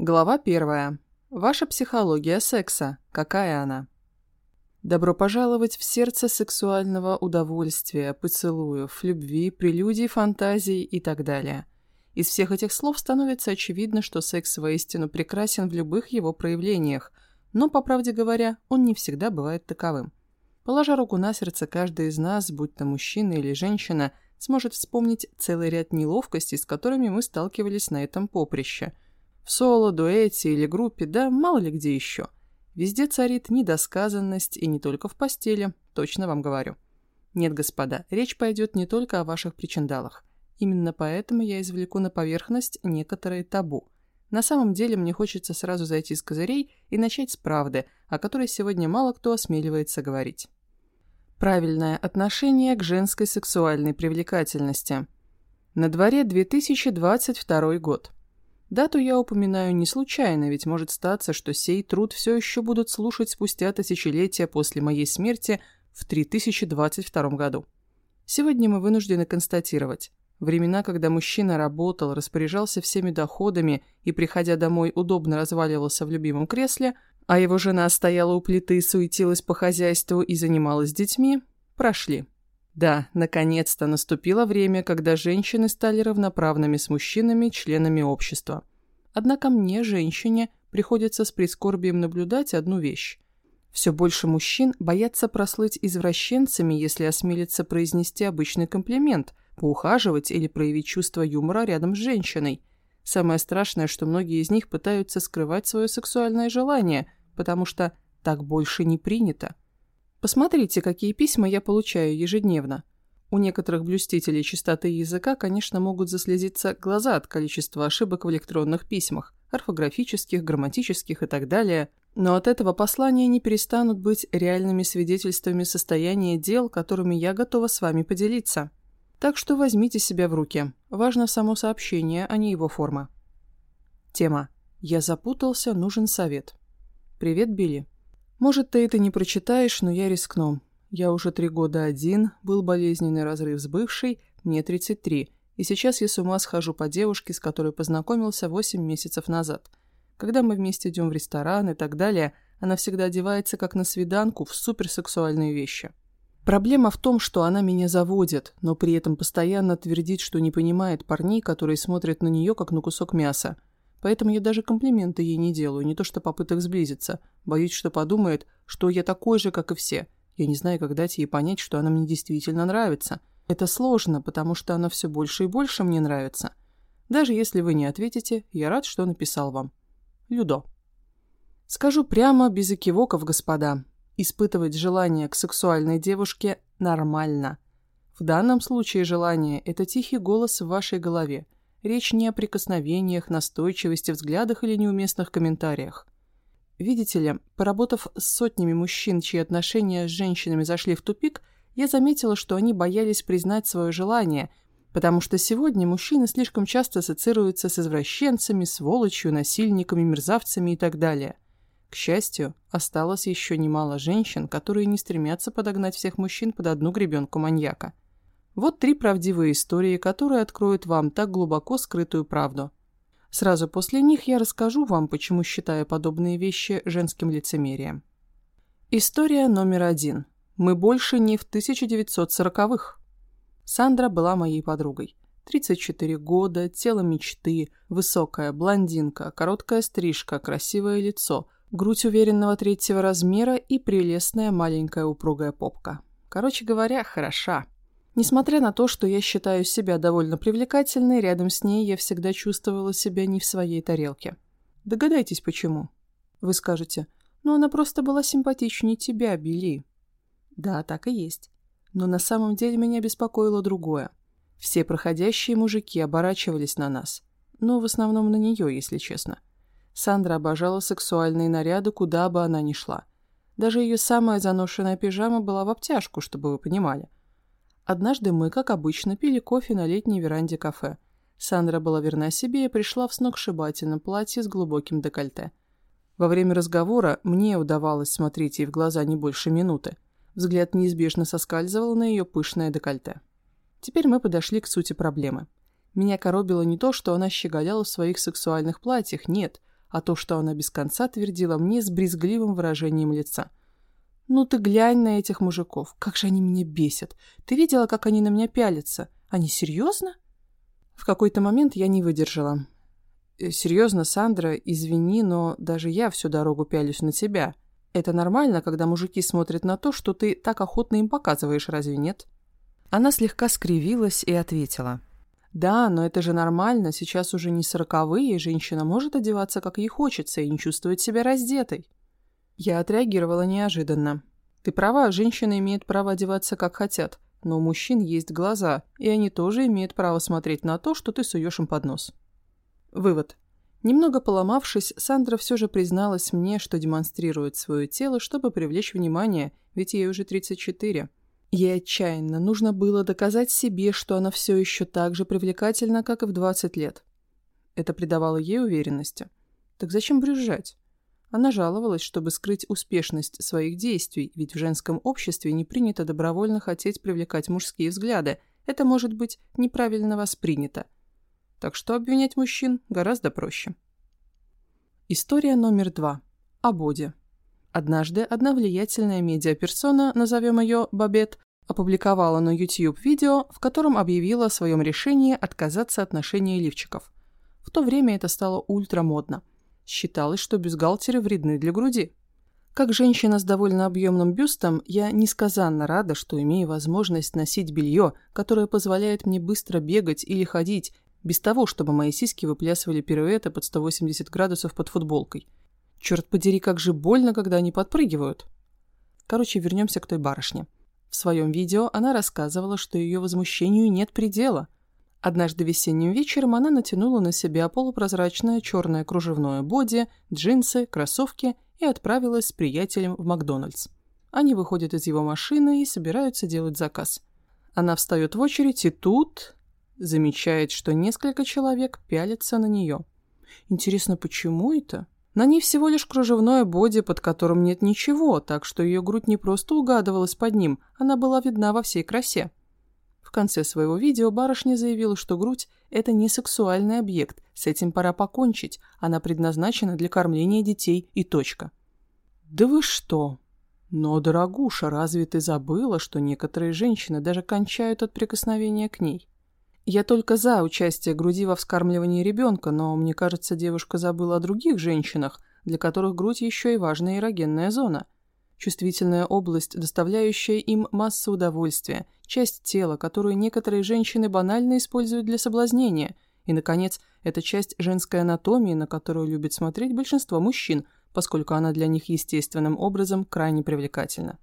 Глава первая. Ваша психология секса. Какая она? Добро пожаловать в сердце сексуального удовольствия, поцелуев, любви, прелюдий, фантазий и так далее. Из всех этих слов становится очевидно, что секс воистину прекрасен в любых его проявлениях, но, по правде говоря, он не всегда бывает таковым. Положа руку на сердце, каждый из нас, будь то мужчина или женщина, сможет вспомнить целый ряд неловкостей, с которыми мы сталкивались на этом поприще – в соло, дуэте или группе, да мало ли где еще. Везде царит недосказанность, и не только в постели, точно вам говорю. Нет, господа, речь пойдет не только о ваших причиндалах. Именно поэтому я извлеку на поверхность некоторые табу. На самом деле мне хочется сразу зайти с козырей и начать с правды, о которой сегодня мало кто осмеливается говорить. Правильное отношение к женской сексуальной привлекательности. На дворе 2022 год. Дату я упоминаю не случайно, ведь может статься, что сей труд все еще будут слушать спустя тысячелетия после моей смерти в 3022 году. Сегодня мы вынуждены констатировать, времена, когда мужчина работал, распоряжался всеми доходами и, приходя домой, удобно разваливался в любимом кресле, а его жена стояла у плиты, суетилась по хозяйству и занималась детьми, прошли. Да, наконец-то наступило время, когда женщины стали равноправными с мужчинами, членами общества. Однако мне, женщине, приходится с прискорбием наблюдать одну вещь. Все больше мужчин боятся прослыть извращенцами, если осмелиться произнести обычный комплимент, поухаживать или проявить чувство юмора рядом с женщиной. Самое страшное, что многие из них пытаются скрывать свое сексуальное желание, потому что так больше не принято. Посмотрите, какие письма я получаю ежедневно. У некоторых блюстителей чистоты языка, конечно, могут заслезиться глаза от количества ошибок в электронных письмах, орфографических, грамматических и так далее, но от этого послания не перестанут быть реальными свидетельствами состояния дел, которыми я готова с вами поделиться. Так что возьмите себя в руки. Важно само сообщение, а не его форма. Тема. Я запутался, нужен совет. Привет, Билли. Может, ты это не прочитаешь, но я рискну. Я уже три года один, был болезненный разрыв с бывшей, мне 33, и сейчас я с ума схожу по девушке, с которой познакомился 8 месяцев назад. Когда мы вместе идем в ресторан и так далее, она всегда одевается как на свиданку в суперсексуальные вещи. Проблема в том, что она меня заводит, но при этом постоянно твердит, что не понимает парней, которые смотрят на нее как на кусок мяса – Поэтому я даже комплименты ей не делаю, не то что попыток сблизиться. Боюсь, что подумает, что я такой же, как и все. Я не знаю, как дать ей понять, что она мне действительно нравится. Это сложно, потому что она все больше и больше мне нравится. Даже если вы не ответите, я рад, что написал вам. Людо. Скажу прямо, без экивоков, господа. Испытывать желание к сексуальной девушке нормально. В данном случае желание – это тихий голос в вашей голове – Речь не о прикосновениях, настойчивости, взглядах или неуместных комментариях. Видите ли, поработав с сотнями мужчин, чьи отношения с женщинами зашли в тупик, я заметила, что они боялись признать свое желание, потому что сегодня мужчины слишком часто ассоциируются с извращенцами, сволочью, насильниками, мерзавцами и так далее. К счастью, осталось еще немало женщин, которые не стремятся подогнать всех мужчин под одну гребенку маньяка. Вот три правдивые истории, которые откроют вам так глубоко скрытую правду. Сразу после них я расскажу вам, почему считаю подобные вещи женским лицемерием. История номер один. Мы больше не в 1940-х. Сандра была моей подругой. 34 года, тело мечты, высокая, блондинка, короткая стрижка, красивое лицо, грудь уверенного третьего размера и прелестная маленькая упругая попка. Короче говоря, хороша. Несмотря на то, что я считаю себя довольно привлекательной, рядом с ней я всегда чувствовала себя не в своей тарелке. Догадайтесь, почему. Вы скажете, ну она просто была симпатичнее тебя, Билли. Да, так и есть. Но на самом деле меня беспокоило другое. Все проходящие мужики оборачивались на нас. Но в основном на нее, если честно. Сандра обожала сексуальные наряды, куда бы она ни шла. Даже ее самая заношенная пижама была в обтяжку, чтобы вы понимали. Однажды мы, как обычно, пили кофе на летней веранде кафе. Сандра была верна себе и пришла в сногсшибательном платье с глубоким декольте. Во время разговора мне удавалось смотреть ей в глаза не больше минуты. Взгляд неизбежно соскальзывал на ее пышное декольте. Теперь мы подошли к сути проблемы. Меня коробило не то, что она щеголяла в своих сексуальных платьях, нет, а то, что она без конца твердила мне с брезгливым выражением лица. «Ну ты глянь на этих мужиков, как же они меня бесят! Ты видела, как они на меня пялятся? Они серьезно?» В какой-то момент я не выдержала. «Э, «Серьезно, Сандра, извини, но даже я всю дорогу пялюсь на тебя. Это нормально, когда мужики смотрят на то, что ты так охотно им показываешь, разве нет?» Она слегка скривилась и ответила. «Да, но это же нормально, сейчас уже не сороковые, женщина может одеваться, как ей хочется, и не чувствовать себя раздетой». Я отреагировала неожиданно. «Ты права, женщины имеют право одеваться, как хотят, но у мужчин есть глаза, и они тоже имеют право смотреть на то, что ты суешь им под нос». Вывод. Немного поломавшись, Сандра все же призналась мне, что демонстрирует свое тело, чтобы привлечь внимание, ведь ей уже 34. Ей отчаянно нужно было доказать себе, что она все еще так же привлекательна, как и в 20 лет. Это придавало ей уверенности. Так зачем брюзжать? Она жаловалась, чтобы скрыть успешность своих действий, ведь в женском обществе не принято добровольно хотеть привлекать мужские взгляды. Это может быть неправильно воспринято. Так что обвинять мужчин гораздо проще. История номер два. О Боде. Однажды одна влиятельная медиаперсона, назовем ее Бабет, опубликовала на YouTube видео, в котором объявила о своем решении отказаться от ношения лифчиков. В то время это стало ультрамодно. Считалось, что бюстгальтеры вредны для груди. Как женщина с довольно объемным бюстом, я несказанно рада, что имею возможность носить белье, которое позволяет мне быстро бегать или ходить, без того, чтобы мои сиськи выплясывали пируэты под 180 градусов под футболкой. Черт подери, как же больно, когда они подпрыгивают. Короче, вернемся к той барышне. В своем видео она рассказывала, что ее возмущению нет предела. Однажды весенним вечером она натянула на себя полупрозрачное черное кружевное боди, джинсы, кроссовки и отправилась с приятелем в Макдональдс. Они выходят из его машины и собираются делать заказ. Она встает в очередь и тут замечает, что несколько человек пялятся на нее. Интересно, почему это? На ней всего лишь кружевное боди, под которым нет ничего, так что ее грудь не просто угадывалась под ним, она была видна во всей красе. В конце своего видео барышня заявила, что грудь – это не сексуальный объект, с этим пора покончить, она предназначена для кормления детей и точка. «Да вы что?» «Но, дорогуша, разве ты забыла, что некоторые женщины даже кончают от прикосновения к ней?» Я только за участие груди во вскармливании ребенка, но мне кажется, девушка забыла о других женщинах, для которых грудь еще и важная эрогенная зона. Чувствительная область, доставляющая им массу удовольствия, часть тела, которую некоторые женщины банально используют для соблазнения. И, наконец, это часть женской анатомии, на которую любит смотреть большинство мужчин, поскольку она для них естественным образом крайне привлекательна.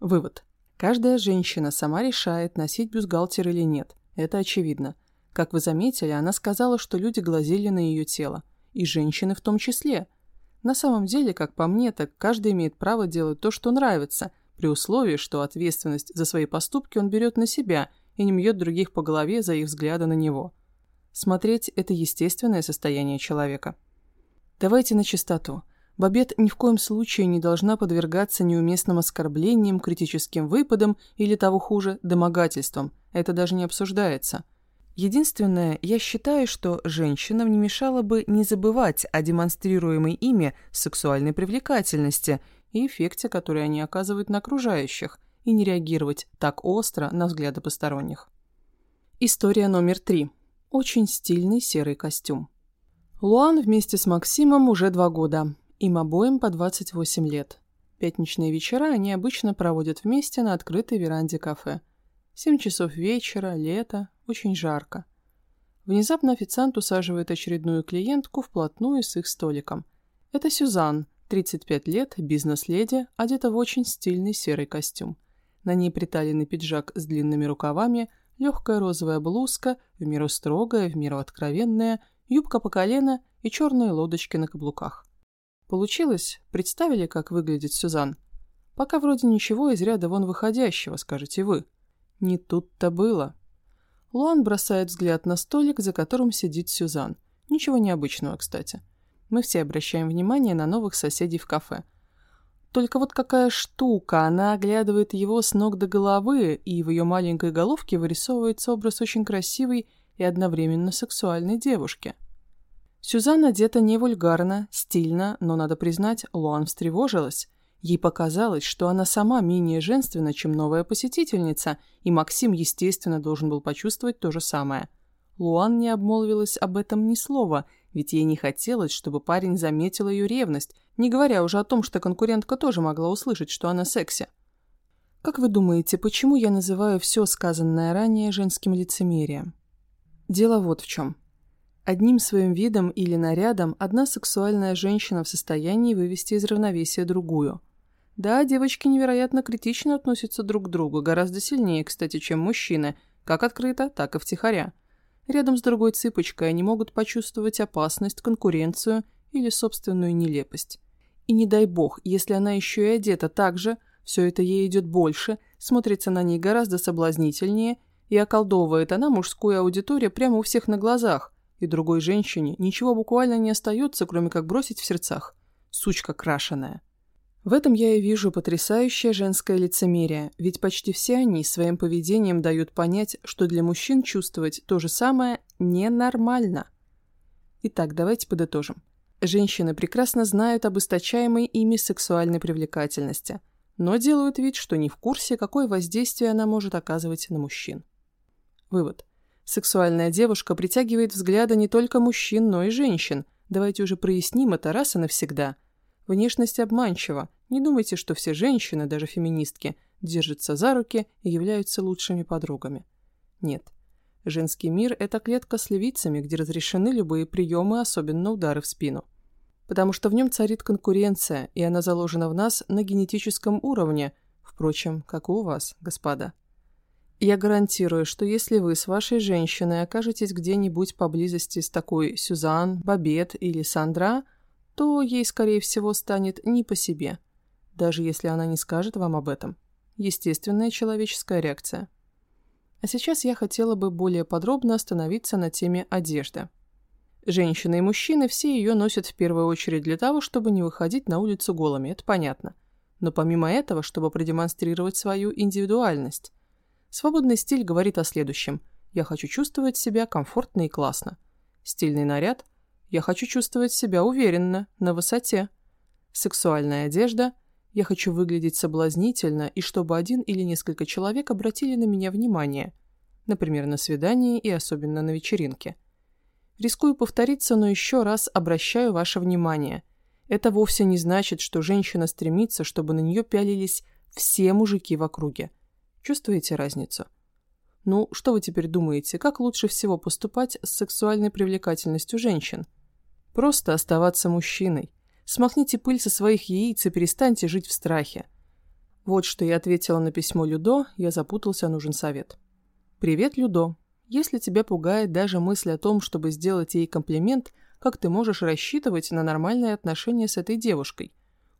Вывод. Каждая женщина сама решает, носить бюстгальтер или нет – это очевидно. Как вы заметили, она сказала, что люди глазели на ее тело. И женщины в том числе. На самом деле, как по мне, так каждый имеет право делать то, что нравится, при условии, что ответственность за свои поступки он берет на себя и не мьет других по голове за их взгляды на него. Смотреть – это естественное состояние человека. Давайте на чистоту. Бабет ни в коем случае не должна подвергаться неуместным оскорблениям, критическим выпадам или, того хуже, домогательствам. Это даже не обсуждается. Единственное, я считаю, что женщинам не мешало бы не забывать о демонстрируемой ими сексуальной привлекательности и эффекте, который они оказывают на окружающих, и не реагировать так остро на взгляды посторонних. История номер три. Очень стильный серый костюм. Луан вместе с Максимом уже два года. Им обоим по 28 лет. Пятничные вечера они обычно проводят вместе на открытой веранде кафе. Семь часов вечера, лето, очень жарко. Внезапно официант усаживает очередную клиентку вплотную с их столиком. Это Сюзан, 35 лет, бизнес-леди, одета в очень стильный серый костюм. На ней приталенный пиджак с длинными рукавами, легкая розовая блузка, в меру строгая, в меру откровенная, юбка по колено и черные лодочки на каблуках. Получилось? Представили, как выглядит Сюзан? Пока вроде ничего из ряда вон выходящего, скажете вы. Не тут-то было. Луан бросает взгляд на столик, за которым сидит Сюзан. Ничего необычного, кстати. Мы все обращаем внимание на новых соседей в кафе. Только вот какая штука, она оглядывает его с ног до головы, и в ее маленькой головке вырисовывается образ очень красивой и одновременно сексуальной девушки. Сюзанна одета не вульгарно, стильно, но, надо признать, Луан встревожилась. Ей показалось, что она сама менее женственна, чем новая посетительница, и Максим, естественно, должен был почувствовать то же самое. Луан не обмолвилась об этом ни слова, ведь ей не хотелось, чтобы парень заметил ее ревность, не говоря уже о том, что конкурентка тоже могла услышать, что она секси. Как вы думаете, почему я называю все сказанное ранее женским лицемерием? Дело вот в чем. Одним своим видом или нарядом одна сексуальная женщина в состоянии вывести из равновесия другую. Да, девочки невероятно критично относятся друг к другу, гораздо сильнее, кстати, чем мужчины, как открыто, так и втихаря. Рядом с другой цыпочкой они могут почувствовать опасность, конкуренцию или собственную нелепость. И не дай бог, если она еще и одета так же, все это ей идет больше, смотрится на ней гораздо соблазнительнее, и околдовывает она мужскую аудиторию прямо у всех на глазах, и другой женщине ничего буквально не остается, кроме как бросить в сердцах. Сучка крашеная. В этом я и вижу потрясающее женское лицемерие, ведь почти все они своим поведением дают понять, что для мужчин чувствовать то же самое ненормально. Итак, давайте подытожим. Женщины прекрасно знают об источаемой ими сексуальной привлекательности, но делают вид, что не в курсе, какое воздействие она может оказывать на мужчин. Вывод. Сексуальная девушка притягивает взгляды не только мужчин, но и женщин. Давайте уже проясним это раз и навсегда. Внешность обманчива. Не думайте, что все женщины, даже феминистки, держатся за руки и являются лучшими подругами. Нет. Женский мир – это клетка с левицами, где разрешены любые приемы, особенно удары в спину. Потому что в нем царит конкуренция, и она заложена в нас на генетическом уровне, впрочем, как и у вас, господа. Я гарантирую, что если вы с вашей женщиной окажетесь где-нибудь поблизости с такой Сюзан, Бабет или Сандра, то ей, скорее всего, станет не по себе, даже если она не скажет вам об этом. Естественная человеческая реакция. А сейчас я хотела бы более подробно остановиться на теме одежды. Женщины и мужчины все ее носят в первую очередь для того, чтобы не выходить на улицу голыми, это понятно. Но помимо этого, чтобы продемонстрировать свою индивидуальность – Свободный стиль говорит о следующем. Я хочу чувствовать себя комфортно и классно. Стильный наряд. Я хочу чувствовать себя уверенно, на высоте. Сексуальная одежда. Я хочу выглядеть соблазнительно и чтобы один или несколько человек обратили на меня внимание. Например, на свидании и особенно на вечеринке. Рискую повториться, но еще раз обращаю ваше внимание. Это вовсе не значит, что женщина стремится, чтобы на нее пялились все мужики в округе. Чувствуете разницу? Ну, что вы теперь думаете, как лучше всего поступать с сексуальной привлекательностью женщин? Просто оставаться мужчиной. Смахните пыль со своих яиц и перестаньте жить в страхе. Вот что я ответила на письмо Людо, я запутался, нужен совет. «Привет, Людо. Если тебя пугает даже мысль о том, чтобы сделать ей комплимент, как ты можешь рассчитывать на нормальные отношения с этой девушкой?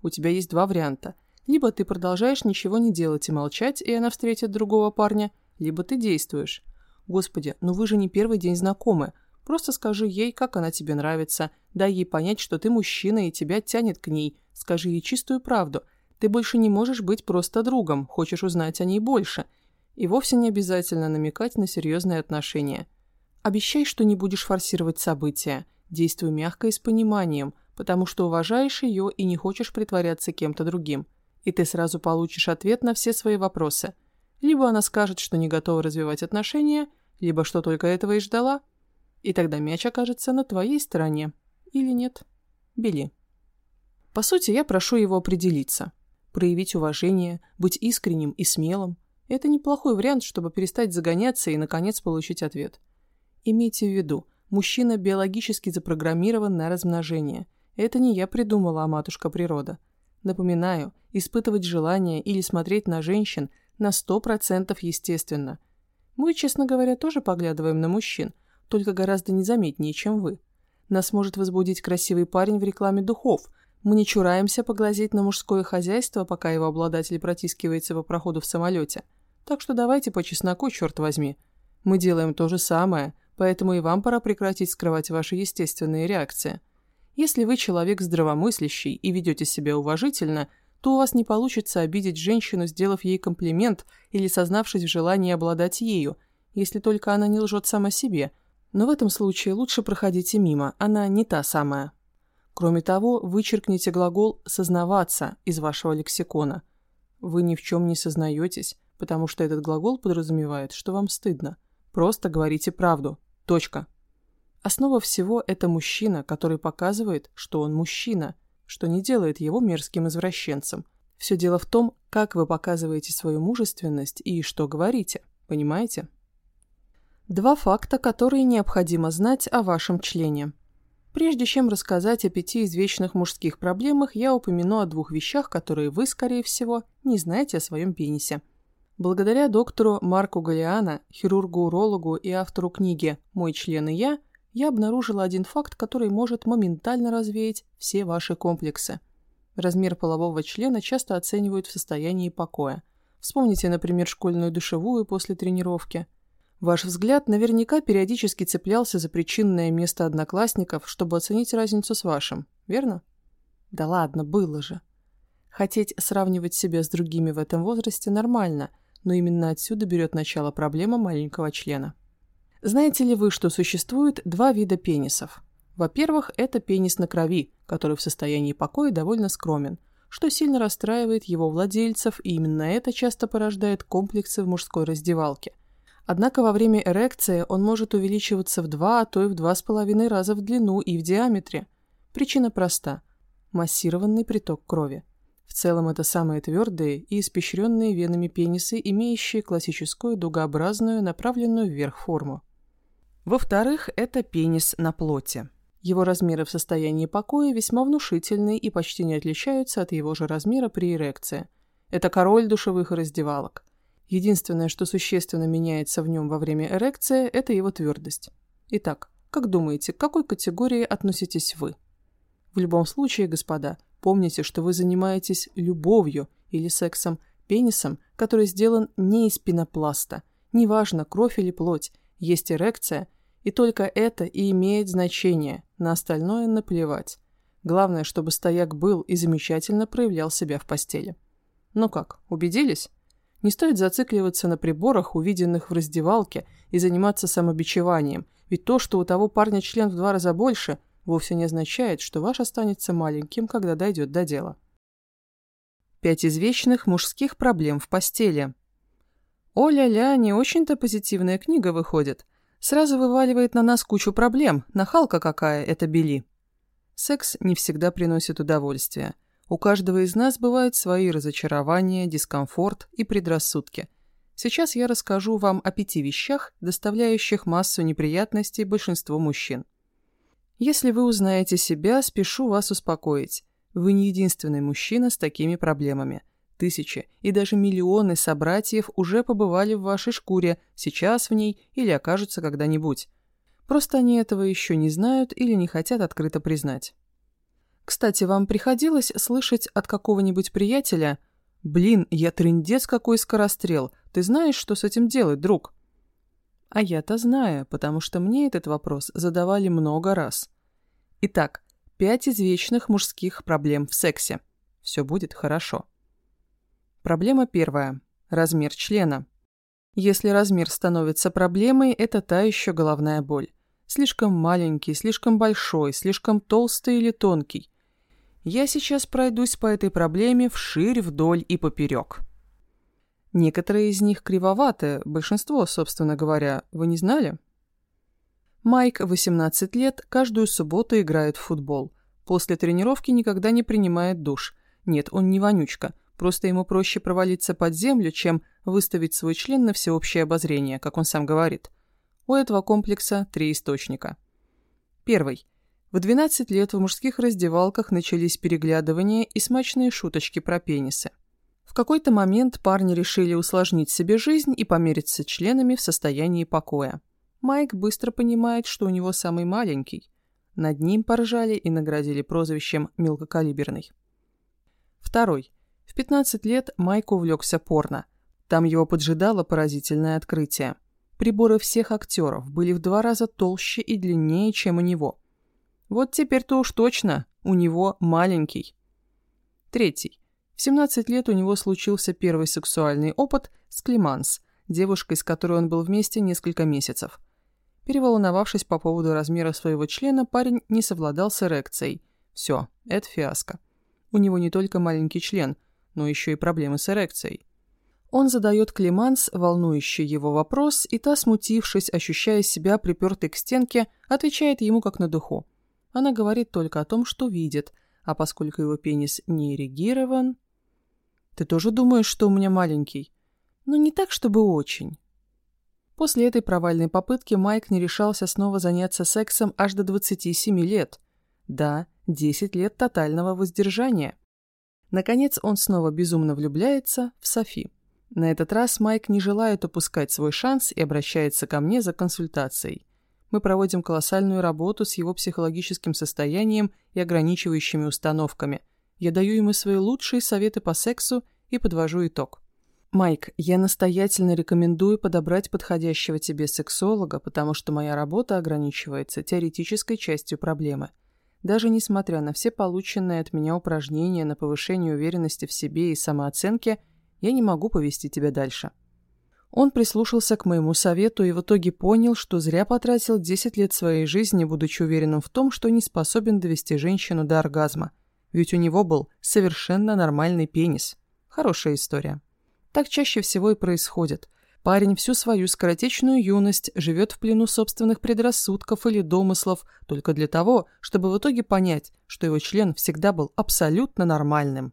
У тебя есть два варианта. Либо ты продолжаешь ничего не делать и молчать, и она встретит другого парня, либо ты действуешь. Господи, ну вы же не первый день знакомы. Просто скажи ей, как она тебе нравится. Дай ей понять, что ты мужчина и тебя тянет к ней. Скажи ей чистую правду. Ты больше не можешь быть просто другом, хочешь узнать о ней больше. И вовсе не обязательно намекать на серьезные отношения. Обещай, что не будешь форсировать события. Действуй мягко и с пониманием, потому что уважаешь ее и не хочешь притворяться кем-то другим и ты сразу получишь ответ на все свои вопросы. Либо она скажет, что не готова развивать отношения, либо что только этого и ждала. И тогда мяч окажется на твоей стороне. Или нет. Бели. По сути, я прошу его определиться. Проявить уважение, быть искренним и смелым. Это неплохой вариант, чтобы перестать загоняться и, наконец, получить ответ. Имейте в виду, мужчина биологически запрограммирован на размножение. Это не я придумала, а матушка природа. Напоминаю, испытывать желание или смотреть на женщин на 100% естественно. Мы, честно говоря, тоже поглядываем на мужчин, только гораздо незаметнее, чем вы. Нас может возбудить красивый парень в рекламе духов. Мы не чураемся поглазеть на мужское хозяйство, пока его обладатель протискивается по проходу в самолете. Так что давайте по чесноку, черт возьми. Мы делаем то же самое, поэтому и вам пора прекратить скрывать ваши естественные реакции. Если вы человек здравомыслящий и ведете себя уважительно, то у вас не получится обидеть женщину, сделав ей комплимент или сознавшись в желании обладать ею, если только она не лжет сама себе. Но в этом случае лучше проходите мимо, она не та самая. Кроме того, вычеркните глагол «сознаваться» из вашего лексикона. Вы ни в чем не сознаетесь, потому что этот глагол подразумевает, что вам стыдно. Просто говорите правду. Точка. Основа всего – это мужчина, который показывает, что он мужчина, что не делает его мерзким извращенцем. Все дело в том, как вы показываете свою мужественность и что говорите. Понимаете? Два факта, которые необходимо знать о вашем члене. Прежде чем рассказать о пяти извечных мужских проблемах, я упомяну о двух вещах, которые вы, скорее всего, не знаете о своем пенисе. Благодаря доктору Марку Галиана, хирургу-урологу и автору книги «Мой член и я», я обнаружила один факт, который может моментально развеять все ваши комплексы. Размер полового члена часто оценивают в состоянии покоя. Вспомните, например, школьную душевую после тренировки – Ваш взгляд наверняка периодически цеплялся за причинное место одноклассников, чтобы оценить разницу с вашим, верно? Да ладно, было же. Хотеть сравнивать себя с другими в этом возрасте нормально, но именно отсюда берет начало проблема маленького члена. Знаете ли вы, что существует два вида пенисов? Во-первых, это пенис на крови, который в состоянии покоя довольно скромен, что сильно расстраивает его владельцев, и именно это часто порождает комплексы в мужской раздевалке – Однако во время эрекции он может увеличиваться в два, а то и в два с половиной раза в длину и в диаметре. Причина проста – массированный приток крови. В целом это самые твердые и испещренные венами пенисы, имеющие классическую дугообразную, направленную вверх форму. Во-вторых, это пенис на плоти. Его размеры в состоянии покоя весьма внушительны и почти не отличаются от его же размера при эрекции. Это король душевых раздевалок. Единственное, что существенно меняется в нем во время эрекции, это его твердость. Итак, как думаете, к какой категории относитесь вы? В любом случае, господа, помните, что вы занимаетесь любовью или сексом, пенисом, который сделан не из пенопласта. Неважно, кровь или плоть, есть эрекция, и только это и имеет значение, на остальное наплевать. Главное, чтобы стояк был и замечательно проявлял себя в постели. Ну как, убедились? Не стоит зацикливаться на приборах, увиденных в раздевалке, и заниматься самобичеванием, ведь то, что у того парня член в два раза больше, вовсе не означает, что ваш останется маленьким, когда дойдет до дела. Пять извечных мужских проблем в постели. О-ля-ля, не очень-то позитивная книга выходит. Сразу вываливает на нас кучу проблем, нахалка какая это Бели. Секс не всегда приносит удовольствие. У каждого из нас бывают свои разочарования, дискомфорт и предрассудки. Сейчас я расскажу вам о пяти вещах, доставляющих массу неприятностей большинству мужчин. Если вы узнаете себя, спешу вас успокоить. Вы не единственный мужчина с такими проблемами. Тысячи и даже миллионы собратьев уже побывали в вашей шкуре, сейчас в ней или окажутся когда-нибудь. Просто они этого еще не знают или не хотят открыто признать. Кстати, вам приходилось слышать от какого-нибудь приятеля «Блин, я трындец какой скорострел, ты знаешь, что с этим делать, друг?» А я-то знаю, потому что мне этот вопрос задавали много раз. Итак, пять извечных мужских проблем в сексе. Все будет хорошо. Проблема первая. Размер члена. Если размер становится проблемой, это та еще головная боль. Слишком маленький, слишком большой, слишком толстый или тонкий. Я сейчас пройдусь по этой проблеме вширь, вдоль и поперек. Некоторые из них кривоваты, большинство, собственно говоря, вы не знали? Майк, 18 лет, каждую субботу играет в футбол. После тренировки никогда не принимает душ. Нет, он не вонючка, просто ему проще провалиться под землю, чем выставить свой член на всеобщее обозрение, как он сам говорит. У этого комплекса три источника. Первый. В 12 лет в мужских раздевалках начались переглядывания и смачные шуточки про пенисы. В какой-то момент парни решили усложнить себе жизнь и помериться членами в состоянии покоя. Майк быстро понимает, что у него самый маленький. Над ним поржали и наградили прозвищем «мелкокалиберный». Второй. В 15 лет Майк увлекся порно. Там его поджидало поразительное открытие. Приборы всех актеров были в два раза толще и длиннее, чем у него – вот теперь-то уж точно у него маленький. Третий. В 17 лет у него случился первый сексуальный опыт с Климанс, девушкой, с которой он был вместе несколько месяцев. Переволновавшись по поводу размера своего члена, парень не совладал с эрекцией. Все, это фиаско. У него не только маленький член, но еще и проблемы с эрекцией. Он задает Климанс волнующий его вопрос, и та, смутившись, ощущая себя припертой к стенке, отвечает ему как на духу. Она говорит только о том, что видит, а поскольку его пенис не эрегирован... «Ты тоже думаешь, что у меня маленький?» «Ну, не так, чтобы очень». После этой провальной попытки Майк не решался снова заняться сексом аж до 27 лет. Да, 10 лет тотального воздержания. Наконец он снова безумно влюбляется в Софи. На этот раз Майк не желает упускать свой шанс и обращается ко мне за консультацией. Мы проводим колоссальную работу с его психологическим состоянием и ограничивающими установками. Я даю ему свои лучшие советы по сексу и подвожу итог. Майк, я настоятельно рекомендую подобрать подходящего тебе сексолога, потому что моя работа ограничивается теоретической частью проблемы. Даже несмотря на все полученные от меня упражнения на повышение уверенности в себе и самооценке, я не могу повести тебя дальше. Он прислушался к моему совету и в итоге понял, что зря потратил 10 лет своей жизни, будучи уверенным в том, что не способен довести женщину до оргазма. Ведь у него был совершенно нормальный пенис. Хорошая история. Так чаще всего и происходит. Парень всю свою скоротечную юность живет в плену собственных предрассудков или домыслов только для того, чтобы в итоге понять, что его член всегда был абсолютно нормальным.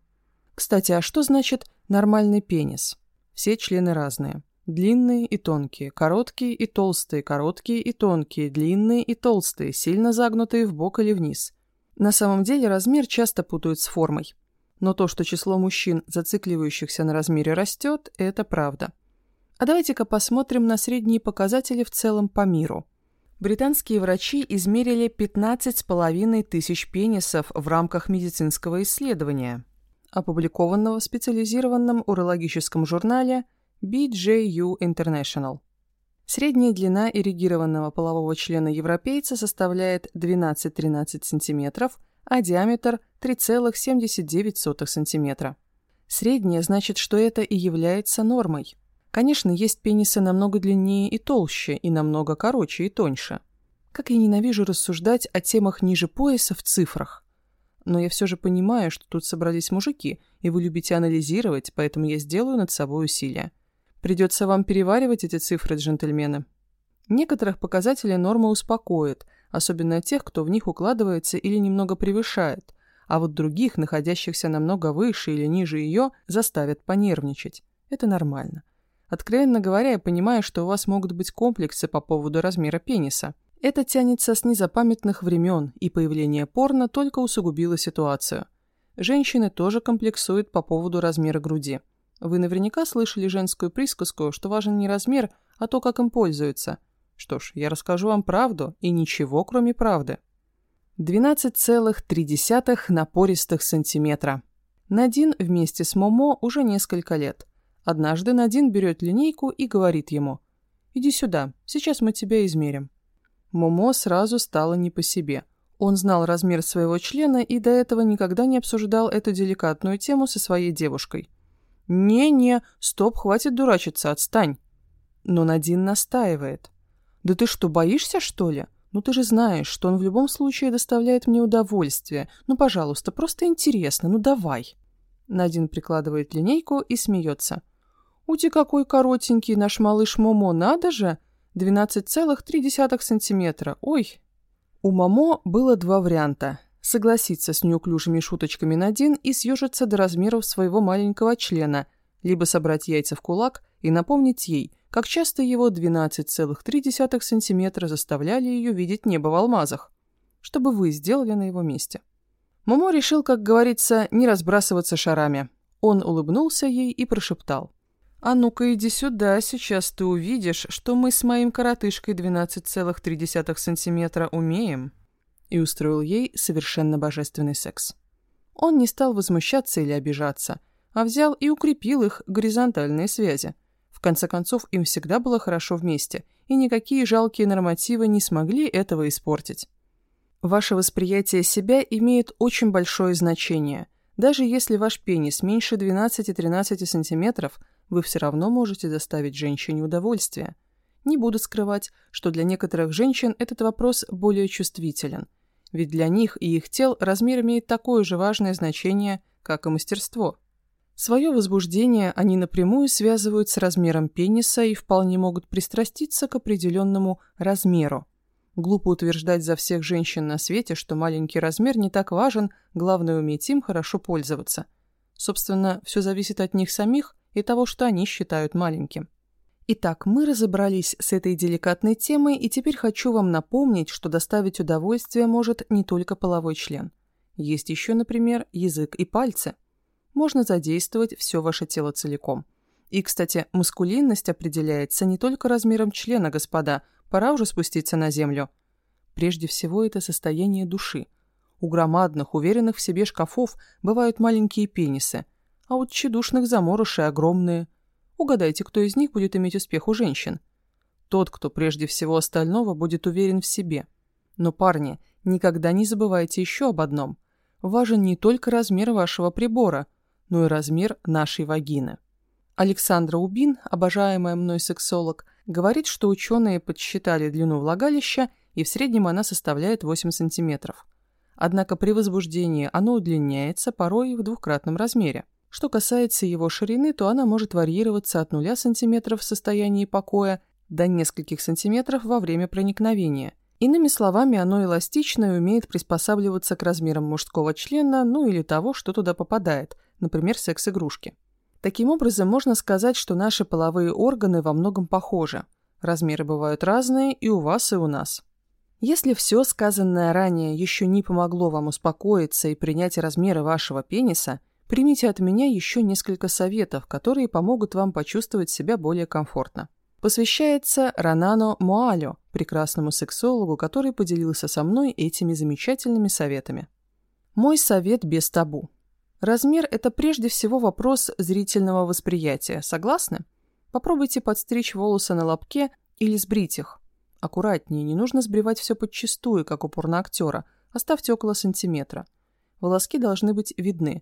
Кстати, а что значит «нормальный пенис»? Все члены разные. Длинные и тонкие, короткие и толстые, короткие и тонкие, длинные и толстые, сильно загнутые в бок или вниз. На самом деле размер часто путают с формой. Но то, что число мужчин, зацикливающихся на размере, растет, это правда. А давайте-ка посмотрим на средние показатели в целом по миру. Британские врачи измерили 15,5 тысяч пенисов в рамках медицинского исследования, опубликованного в специализированном урологическом журнале BJU International. Средняя длина эрегированного полового члена европейца составляет 12-13 см, а диаметр 3,79 см. Средняя значит, что это и является нормой. Конечно, есть пенисы намного длиннее и толще, и намного короче и тоньше. Как я ненавижу рассуждать о темах ниже пояса в цифрах. Но я все же понимаю, что тут собрались мужики, и вы любите анализировать, поэтому я сделаю над собой усилия. Придется вам переваривать эти цифры, джентльмены. Некоторых показателей норма успокоит, особенно тех, кто в них укладывается или немного превышает, а вот других, находящихся намного выше или ниже ее, заставят понервничать. Это нормально. Откровенно говоря, я понимаю, что у вас могут быть комплексы по поводу размера пениса. Это тянется с незапамятных времен, и появление порно только усугубило ситуацию. Женщины тоже комплексуют по поводу размера груди. Вы наверняка слышали женскую присказку, что важен не размер, а то, как им пользуются. Что ж, я расскажу вам правду, и ничего, кроме правды. 12,3 напористых сантиметра. Надин вместе с Момо уже несколько лет. Однажды Надин берет линейку и говорит ему «Иди сюда, сейчас мы тебя измерим». Момо сразу стало не по себе. Он знал размер своего члена и до этого никогда не обсуждал эту деликатную тему со своей девушкой. «Не-не, стоп, хватит дурачиться, отстань». Но Надин настаивает. «Да ты что, боишься, что ли? Ну ты же знаешь, что он в любом случае доставляет мне удовольствие. Ну, пожалуйста, просто интересно, ну давай». Надин прикладывает линейку и смеется. Ути какой коротенький наш малыш Момо, надо же! 12,3 сантиметра. Ой! У Момо было два варианта. Согласиться с неуклюжими шуточками Надин и съежиться до размеров своего маленького члена, либо собрать яйца в кулак и напомнить ей, как часто его 12,3 сантиметра заставляли ее видеть небо в алмазах. Что бы вы сделали на его месте? Момо решил, как говорится, не разбрасываться шарами. Он улыбнулся ей и прошептал. «А ну-ка иди сюда, сейчас ты увидишь, что мы с моим коротышкой 12,3 сантиметра умеем». И устроил ей совершенно божественный секс. Он не стал возмущаться или обижаться, а взял и укрепил их горизонтальные связи. В конце концов, им всегда было хорошо вместе, и никакие жалкие нормативы не смогли этого испортить. Ваше восприятие себя имеет очень большое значение. Даже если ваш пенис меньше 12-13 сантиметров – вы все равно можете доставить женщине удовольствие. Не буду скрывать, что для некоторых женщин этот вопрос более чувствителен. Ведь для них и их тел размер имеет такое же важное значение, как и мастерство. Свое возбуждение они напрямую связывают с размером пениса и вполне могут пристраститься к определенному размеру. Глупо утверждать за всех женщин на свете, что маленький размер не так важен, главное уметь им хорошо пользоваться. Собственно, все зависит от них самих и того, что они считают маленьким. Итак, мы разобрались с этой деликатной темой, и теперь хочу вам напомнить, что доставить удовольствие может не только половой член. Есть еще, например, язык и пальцы. Можно задействовать все ваше тело целиком. И, кстати, маскулинность определяется не только размером члена, господа, пора уже спуститься на землю. Прежде всего, это состояние души. У громадных, уверенных в себе шкафов бывают маленькие пенисы, а у тщедушных заморышей огромные – Угадайте, кто из них будет иметь успех у женщин. Тот, кто прежде всего остального будет уверен в себе. Но, парни, никогда не забывайте еще об одном. Важен не только размер вашего прибора, но и размер нашей вагины. Александра Убин, обожаемая мной сексолог, говорит, что ученые подсчитали длину влагалища, и в среднем она составляет 8 сантиметров. Однако при возбуждении оно удлиняется порой в двукратном размере. Что касается его ширины, то она может варьироваться от 0 см в состоянии покоя до нескольких сантиметров во время проникновения. Иными словами, оно эластично и умеет приспосабливаться к размерам мужского члена, ну или того, что туда попадает, например, секс-игрушки. Таким образом, можно сказать, что наши половые органы во многом похожи. Размеры бывают разные и у вас, и у нас. Если все сказанное ранее еще не помогло вам успокоиться и принять размеры вашего пениса – Примите от меня еще несколько советов, которые помогут вам почувствовать себя более комфортно. Посвящается Ранано Моалю, прекрасному сексологу, который поделился со мной этими замечательными советами. Мой совет без табу. Размер – это прежде всего вопрос зрительного восприятия. Согласны? Попробуйте подстричь волосы на лобке или сбрить их. Аккуратнее, не нужно сбривать все подчистую, как у порноактера. Оставьте около сантиметра. Волоски должны быть видны.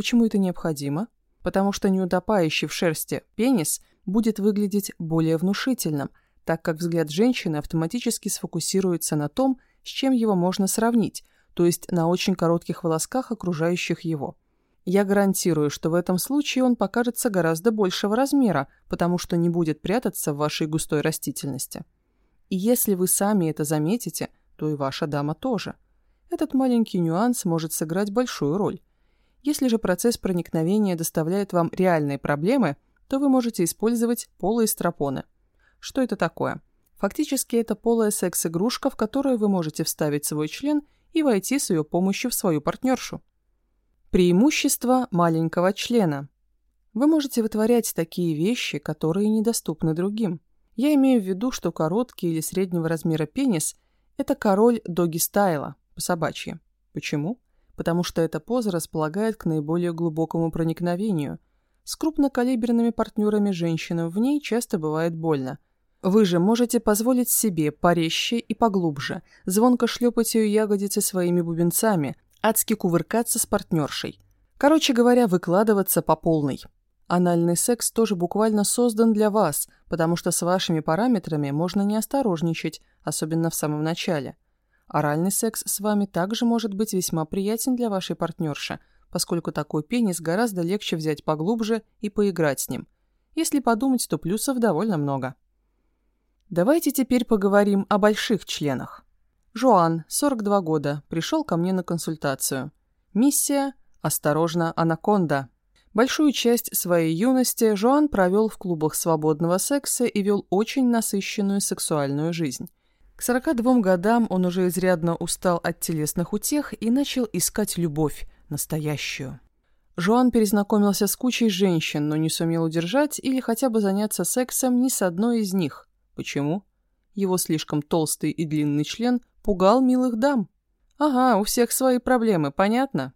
Почему это необходимо? Потому что неутопающий в шерсти пенис будет выглядеть более внушительным, так как взгляд женщины автоматически сфокусируется на том, с чем его можно сравнить, то есть на очень коротких волосках, окружающих его. Я гарантирую, что в этом случае он покажется гораздо большего размера, потому что не будет прятаться в вашей густой растительности. И если вы сами это заметите, то и ваша дама тоже. Этот маленький нюанс может сыграть большую роль. Если же процесс проникновения доставляет вам реальные проблемы, то вы можете использовать полые стропоны. Что это такое? Фактически это полая секс-игрушка, в которую вы можете вставить свой член и войти с ее помощью в свою партнершу. Преимущество маленького члена. Вы можете вытворять такие вещи, которые недоступны другим. Я имею в виду, что короткий или среднего размера пенис – это король доги-стайла, по собачьи. Почему? Потому что эта поза располагает к наиболее глубокому проникновению. С крупнокалиберными партнерами женщинам в ней часто бывает больно. Вы же можете позволить себе порезче и поглубже, звонко шлепать ее ягодицы своими бубенцами, адски кувыркаться с партнершей. Короче говоря, выкладываться по полной. Анальный секс тоже буквально создан для вас, потому что с вашими параметрами можно не осторожничать, особенно в самом начале. Оральный секс с вами также может быть весьма приятен для вашей партнерши, поскольку такой пенис гораздо легче взять поглубже и поиграть с ним. Если подумать, то плюсов довольно много. Давайте теперь поговорим о больших членах. Жоан, 42 года, пришел ко мне на консультацию. Миссия «Осторожно, анаконда». Большую часть своей юности Жоан провел в клубах свободного секса и вел очень насыщенную сексуальную жизнь. К 42 годам он уже изрядно устал от телесных утех и начал искать любовь, настоящую. Жоан перезнакомился с кучей женщин, но не сумел удержать или хотя бы заняться сексом ни с одной из них. Почему? Его слишком толстый и длинный член пугал милых дам. Ага, у всех свои проблемы, понятно?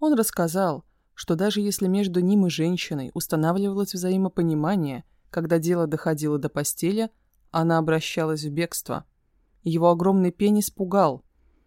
Он рассказал, что даже если между ним и женщиной устанавливалось взаимопонимание, когда дело доходило до постели, она обращалась в бегство – его огромный пенис пугал.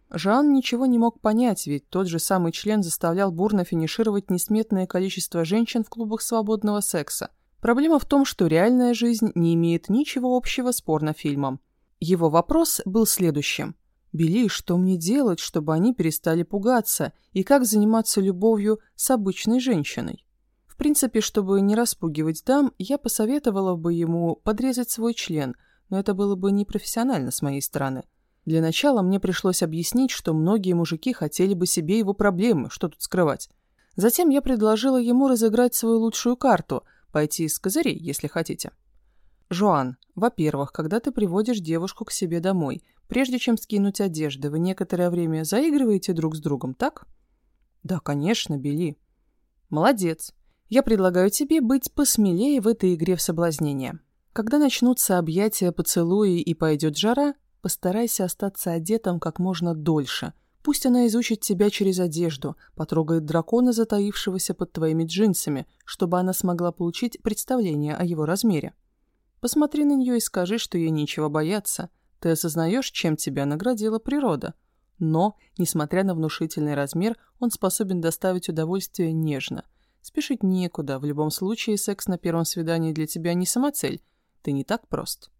Жан ничего не мог понять, ведь тот же самый член заставлял бурно финишировать несметное количество женщин в клубах свободного секса. Проблема в том, что реальная жизнь не имеет ничего общего с порнофильмом. Его вопрос был следующим. «Билли, что мне делать, чтобы они перестали пугаться, и как заниматься любовью с обычной женщиной?» В принципе, чтобы не распугивать дам, я посоветовала бы ему подрезать свой член, но это было бы непрофессионально с моей стороны. Для начала мне пришлось объяснить, что многие мужики хотели бы себе его проблемы, что тут скрывать. Затем я предложила ему разыграть свою лучшую карту, пойти с козырей, если хотите. Жоан, во-первых, когда ты приводишь девушку к себе домой, прежде чем скинуть одежды, вы некоторое время заигрываете друг с другом, так? Да, конечно, Бели. Молодец. Я предлагаю тебе быть посмелее в этой игре в соблазнение. Когда начнутся объятия, поцелуи и пойдет жара, постарайся остаться одетым как можно дольше. Пусть она изучит тебя через одежду, потрогает дракона, затаившегося под твоими джинсами, чтобы она смогла получить представление о его размере. Посмотри на нее и скажи, что ей нечего бояться. Ты осознаешь, чем тебя наградила природа. Но, несмотря на внушительный размер, он способен доставить удовольствие нежно – Спешить некуда, в любом случае секс на первом свидании для тебя не самоцель. Ты не так прост.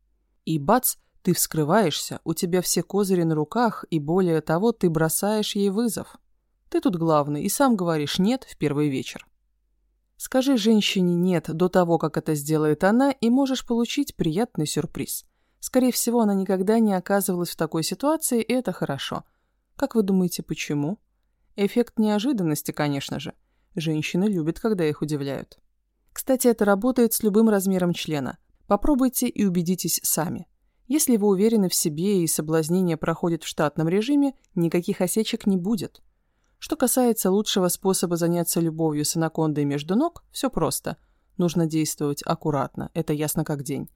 И бац, ты вскрываешься, у тебя все козыри на руках, и более того, ты бросаешь ей вызов. Ты тут главный, и сам говоришь «нет» в первый вечер. Скажи женщине «нет» до того, как это сделает она, и можешь получить приятный сюрприз. Скорее всего, она никогда не оказывалась в такой ситуации, и это хорошо. Как вы думаете, почему? Эффект неожиданности, конечно же. Женщины любят, когда их удивляют. Кстати, это работает с любым размером члена. Попробуйте и убедитесь сами. Если вы уверены в себе и соблазнение проходит в штатном режиме, никаких осечек не будет. Что касается лучшего способа заняться любовью с анакондой между ног, все просто. Нужно действовать аккуратно, это ясно как день.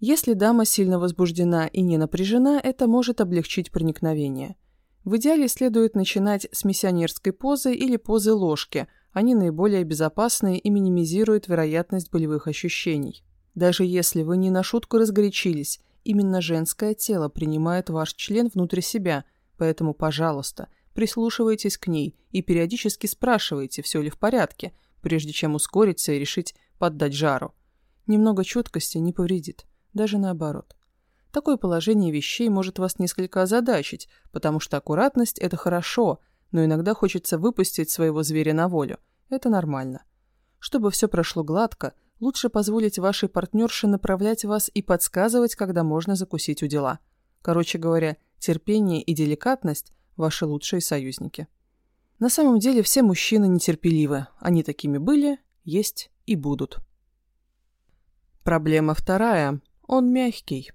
Если дама сильно возбуждена и не напряжена, это может облегчить проникновение. В идеале следует начинать с миссионерской позы или позы ложки – они наиболее безопасны и минимизируют вероятность болевых ощущений. Даже если вы не на шутку разгорячились, именно женское тело принимает ваш член внутрь себя, поэтому, пожалуйста, прислушивайтесь к ней и периодически спрашивайте, все ли в порядке, прежде чем ускориться и решить поддать жару. Немного чуткости не повредит, даже наоборот. Такое положение вещей может вас несколько озадачить, потому что аккуратность – это хорошо – но иногда хочется выпустить своего зверя на волю. Это нормально. Чтобы все прошло гладко, лучше позволить вашей партнерше направлять вас и подсказывать, когда можно закусить у дела. Короче говоря, терпение и деликатность – ваши лучшие союзники. На самом деле все мужчины нетерпеливы. Они такими были, есть и будут. Проблема вторая. Он мягкий.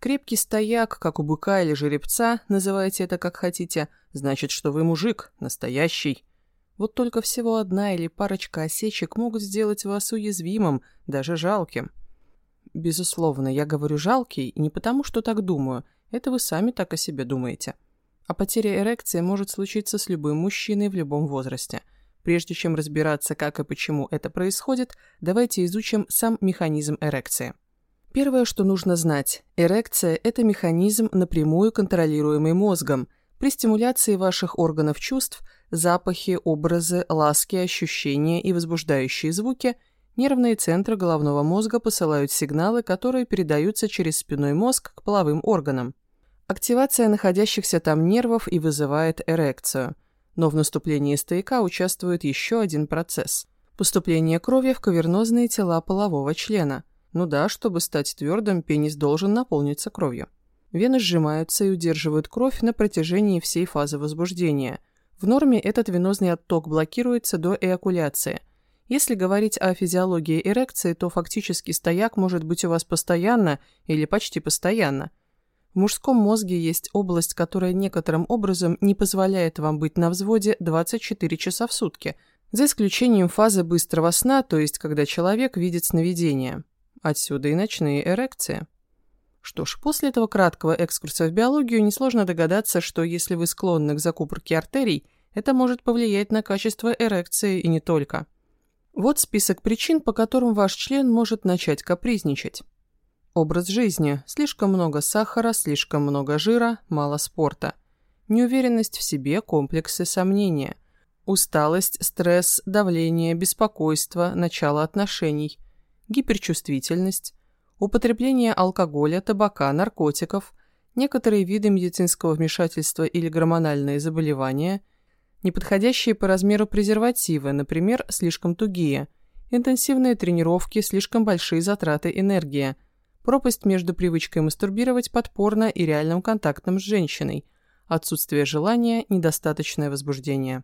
Крепкий стояк, как у быка или жеребца, называйте это как хотите, значит, что вы мужик, настоящий. Вот только всего одна или парочка осечек могут сделать вас уязвимым, даже жалким. Безусловно, я говорю «жалкий» не потому, что так думаю, это вы сами так о себе думаете. А потеря эрекции может случиться с любым мужчиной в любом возрасте. Прежде чем разбираться, как и почему это происходит, давайте изучим сам механизм эрекции. Первое, что нужно знать, эрекция – это механизм, напрямую контролируемый мозгом. При стимуляции ваших органов чувств – запахи, образы, ласки, ощущения и возбуждающие звуки – нервные центры головного мозга посылают сигналы, которые передаются через спинной мозг к половым органам. Активация находящихся там нервов и вызывает эрекцию. Но в наступлении стояка участвует еще один процесс – поступление крови в кавернозные тела полового члена – ну да, чтобы стать твердым, пенис должен наполниться кровью. Вены сжимаются и удерживают кровь на протяжении всей фазы возбуждения. В норме этот венозный отток блокируется до эякуляции. Если говорить о физиологии эрекции, то фактически стояк может быть у вас постоянно или почти постоянно. В мужском мозге есть область, которая некоторым образом не позволяет вам быть на взводе 24 часа в сутки, за исключением фазы быстрого сна, то есть когда человек видит сновидение. Отсюда и ночные эрекции. Что ж, после этого краткого экскурса в биологию несложно догадаться, что если вы склонны к закупорке артерий, это может повлиять на качество эрекции и не только. Вот список причин, по которым ваш член может начать капризничать. Образ жизни. Слишком много сахара, слишком много жира, мало спорта. Неуверенность в себе, комплексы, сомнения. Усталость, стресс, давление, беспокойство, начало отношений – гиперчувствительность, употребление алкоголя, табака, наркотиков, некоторые виды медицинского вмешательства или гормональные заболевания, неподходящие по размеру презервативы, например, слишком тугие, интенсивные тренировки, слишком большие затраты энергии, пропасть между привычкой мастурбировать подпорно и реальным контактом с женщиной, отсутствие желания, недостаточное возбуждение.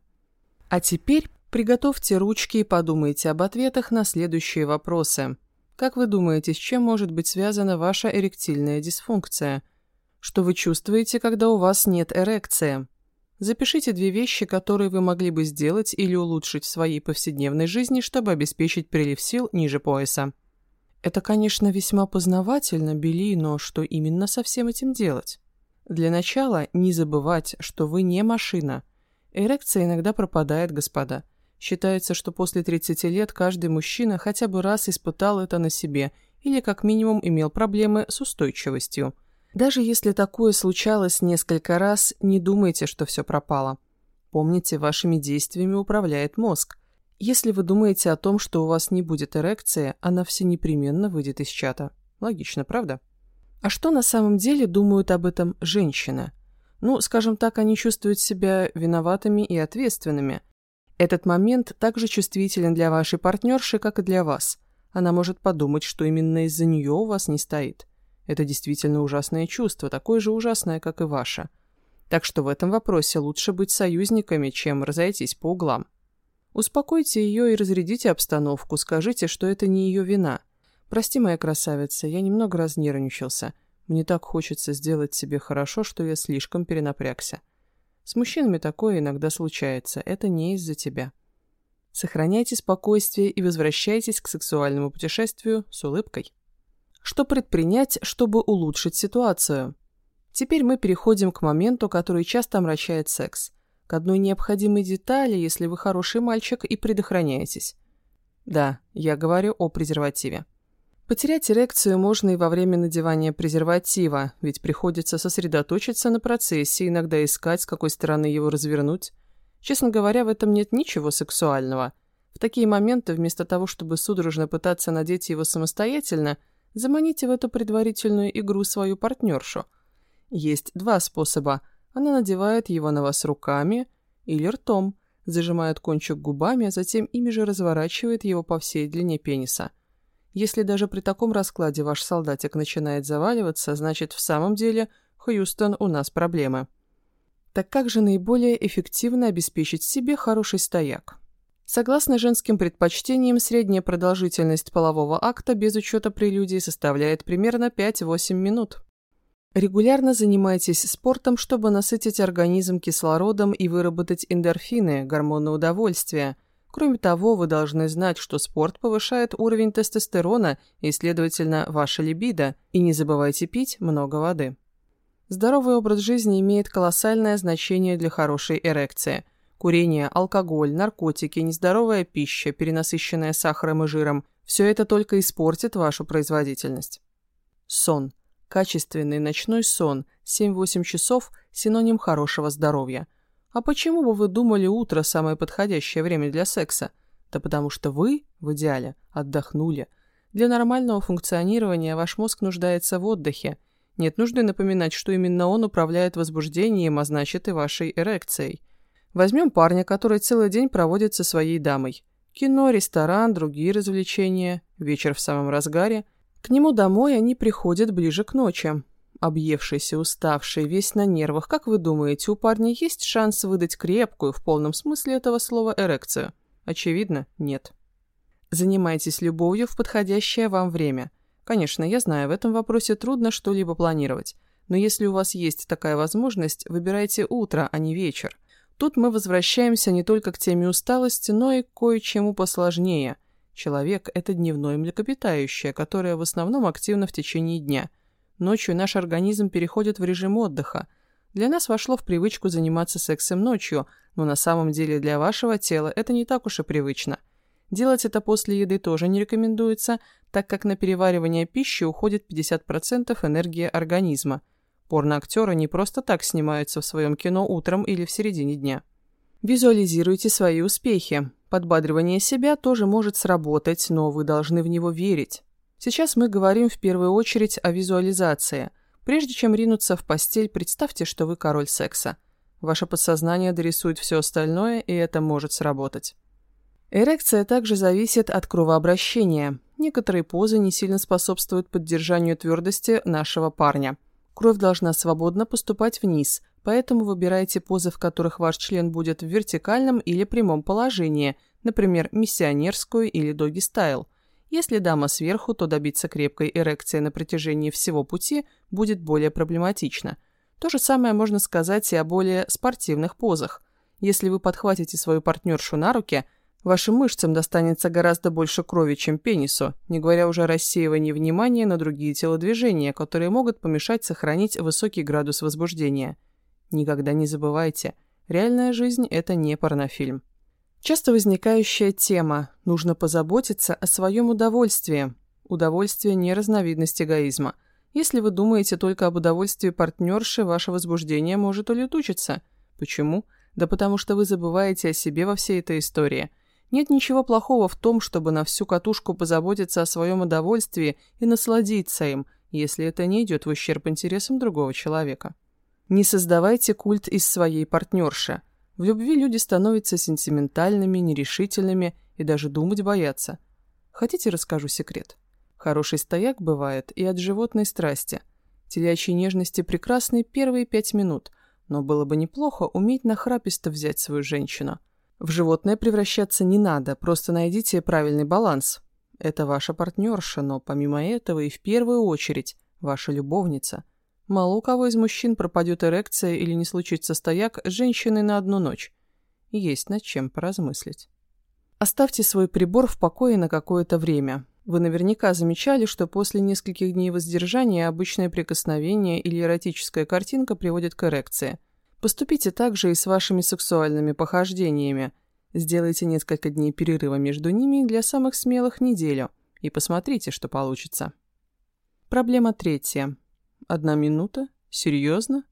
А теперь приготовьте ручки и подумайте об ответах на следующие вопросы. Как вы думаете, с чем может быть связана ваша эректильная дисфункция? Что вы чувствуете, когда у вас нет эрекции? Запишите две вещи, которые вы могли бы сделать или улучшить в своей повседневной жизни, чтобы обеспечить прилив сил ниже пояса. Это, конечно, весьма познавательно, Бели, но что именно со всем этим делать? Для начала не забывать, что вы не машина – Эрекция иногда пропадает, господа. Считается, что после 30 лет каждый мужчина хотя бы раз испытал это на себе или как минимум имел проблемы с устойчивостью. Даже если такое случалось несколько раз, не думайте, что все пропало. Помните, вашими действиями управляет мозг. Если вы думаете о том, что у вас не будет эрекции, она все непременно выйдет из чата. Логично, правда? А что на самом деле думают об этом женщины? Ну, скажем так, они чувствуют себя виноватыми и ответственными. Этот момент также чувствителен для вашей партнерши, как и для вас. Она может подумать, что именно из-за нее у вас не стоит. Это действительно ужасное чувство, такое же ужасное, как и ваше. Так что в этом вопросе лучше быть союзниками, чем разойтись по углам. Успокойте ее и разрядите обстановку, скажите, что это не ее вина. «Прости, моя красавица, я немного разнервничался. Мне так хочется сделать себе хорошо, что я слишком перенапрягся. С мужчинами такое иногда случается, это не из-за тебя. Сохраняйте спокойствие и возвращайтесь к сексуальному путешествию с улыбкой. Что предпринять, чтобы улучшить ситуацию? Теперь мы переходим к моменту, который часто омрачает секс. К одной необходимой детали, если вы хороший мальчик и предохраняетесь. Да, я говорю о презервативе. Потерять эрекцию можно и во время надевания презерватива, ведь приходится сосредоточиться на процессе, иногда искать, с какой стороны его развернуть. Честно говоря, в этом нет ничего сексуального. В такие моменты, вместо того, чтобы судорожно пытаться надеть его самостоятельно, заманите в эту предварительную игру свою партнершу. Есть два способа. Она надевает его на вас руками или ртом, зажимает кончик губами, а затем ими же разворачивает его по всей длине пениса. Если даже при таком раскладе ваш солдатик начинает заваливаться, значит в самом деле, Хьюстон, у нас проблемы. Так как же наиболее эффективно обеспечить себе хороший стояк? Согласно женским предпочтениям, средняя продолжительность полового акта без учета прелюдий составляет примерно 5-8 минут. Регулярно занимайтесь спортом, чтобы насытить организм кислородом и выработать эндорфины, гормоны удовольствия – Кроме того, вы должны знать, что спорт повышает уровень тестостерона и, следовательно, ваша либидо, и не забывайте пить много воды. Здоровый образ жизни имеет колоссальное значение для хорошей эрекции. Курение, алкоголь, наркотики, нездоровая пища, перенасыщенная сахаром и жиром – все это только испортит вашу производительность. Сон. Качественный ночной сон 7-8 часов – синоним хорошего здоровья – а почему бы вы думали утро самое подходящее время для секса? Да потому что вы, в идеале, отдохнули. Для нормального функционирования ваш мозг нуждается в отдыхе. Нет нужды напоминать, что именно он управляет возбуждением, а значит и вашей эрекцией. Возьмем парня, который целый день проводит со своей дамой. Кино, ресторан, другие развлечения, вечер в самом разгаре. К нему домой они приходят ближе к ночи. Объевшийся, уставший, весь на нервах, как вы думаете, у парня есть шанс выдать крепкую, в полном смысле этого слова, эрекцию? Очевидно, нет. Занимайтесь любовью в подходящее вам время. Конечно, я знаю, в этом вопросе трудно что-либо планировать. Но если у вас есть такая возможность, выбирайте утро, а не вечер. Тут мы возвращаемся не только к теме усталости, но и к кое-чему посложнее. Человек – это дневное млекопитающее, которое в основном активно в течение дня – Ночью наш организм переходит в режим отдыха. Для нас вошло в привычку заниматься сексом ночью, но на самом деле для вашего тела это не так уж и привычно. Делать это после еды тоже не рекомендуется, так как на переваривание пищи уходит 50% энергии организма. Порноактеры не просто так снимаются в своем кино утром или в середине дня. Визуализируйте свои успехи. Подбадривание себя тоже может сработать, но вы должны в него верить. Сейчас мы говорим в первую очередь о визуализации. Прежде чем ринуться в постель, представьте, что вы король секса. Ваше подсознание дорисует все остальное, и это может сработать. Эрекция также зависит от кровообращения. Некоторые позы не сильно способствуют поддержанию твердости нашего парня. Кровь должна свободно поступать вниз, поэтому выбирайте позы, в которых ваш член будет в вертикальном или прямом положении, например, миссионерскую или доги-стайл. Если дама сверху, то добиться крепкой эрекции на протяжении всего пути будет более проблематично. То же самое можно сказать и о более спортивных позах. Если вы подхватите свою партнершу на руки – Вашим мышцам достанется гораздо больше крови, чем пенису, не говоря уже о рассеивании внимания на другие телодвижения, которые могут помешать сохранить высокий градус возбуждения. Никогда не забывайте, реальная жизнь – это не порнофильм. Часто возникающая тема «нужно позаботиться о своем удовольствии». Удовольствие – не разновидность эгоизма. Если вы думаете только об удовольствии партнерши, ваше возбуждение может улетучиться. Почему? Да потому что вы забываете о себе во всей этой истории – нет ничего плохого в том, чтобы на всю катушку позаботиться о своем удовольствии и насладиться им, если это не идет в ущерб интересам другого человека. Не создавайте культ из своей партнерши. В любви люди становятся сентиментальными, нерешительными и даже думать боятся. Хотите, расскажу секрет? Хороший стояк бывает и от животной страсти. Телячьей нежности прекрасны первые пять минут, но было бы неплохо уметь нахраписто взять свою женщину – в животное превращаться не надо, просто найдите правильный баланс. Это ваша партнерша, но помимо этого и в первую очередь ваша любовница. Мало у кого из мужчин пропадет эрекция или не случится стояк с женщиной на одну ночь. Есть над чем поразмыслить. Оставьте свой прибор в покое на какое-то время. Вы наверняка замечали, что после нескольких дней воздержания обычное прикосновение или эротическая картинка приводит к эрекции – Поступите так же и с вашими сексуальными похождениями. Сделайте несколько дней перерыва между ними для самых смелых неделю и посмотрите, что получится. Проблема третья. Одна минута? Серьезно?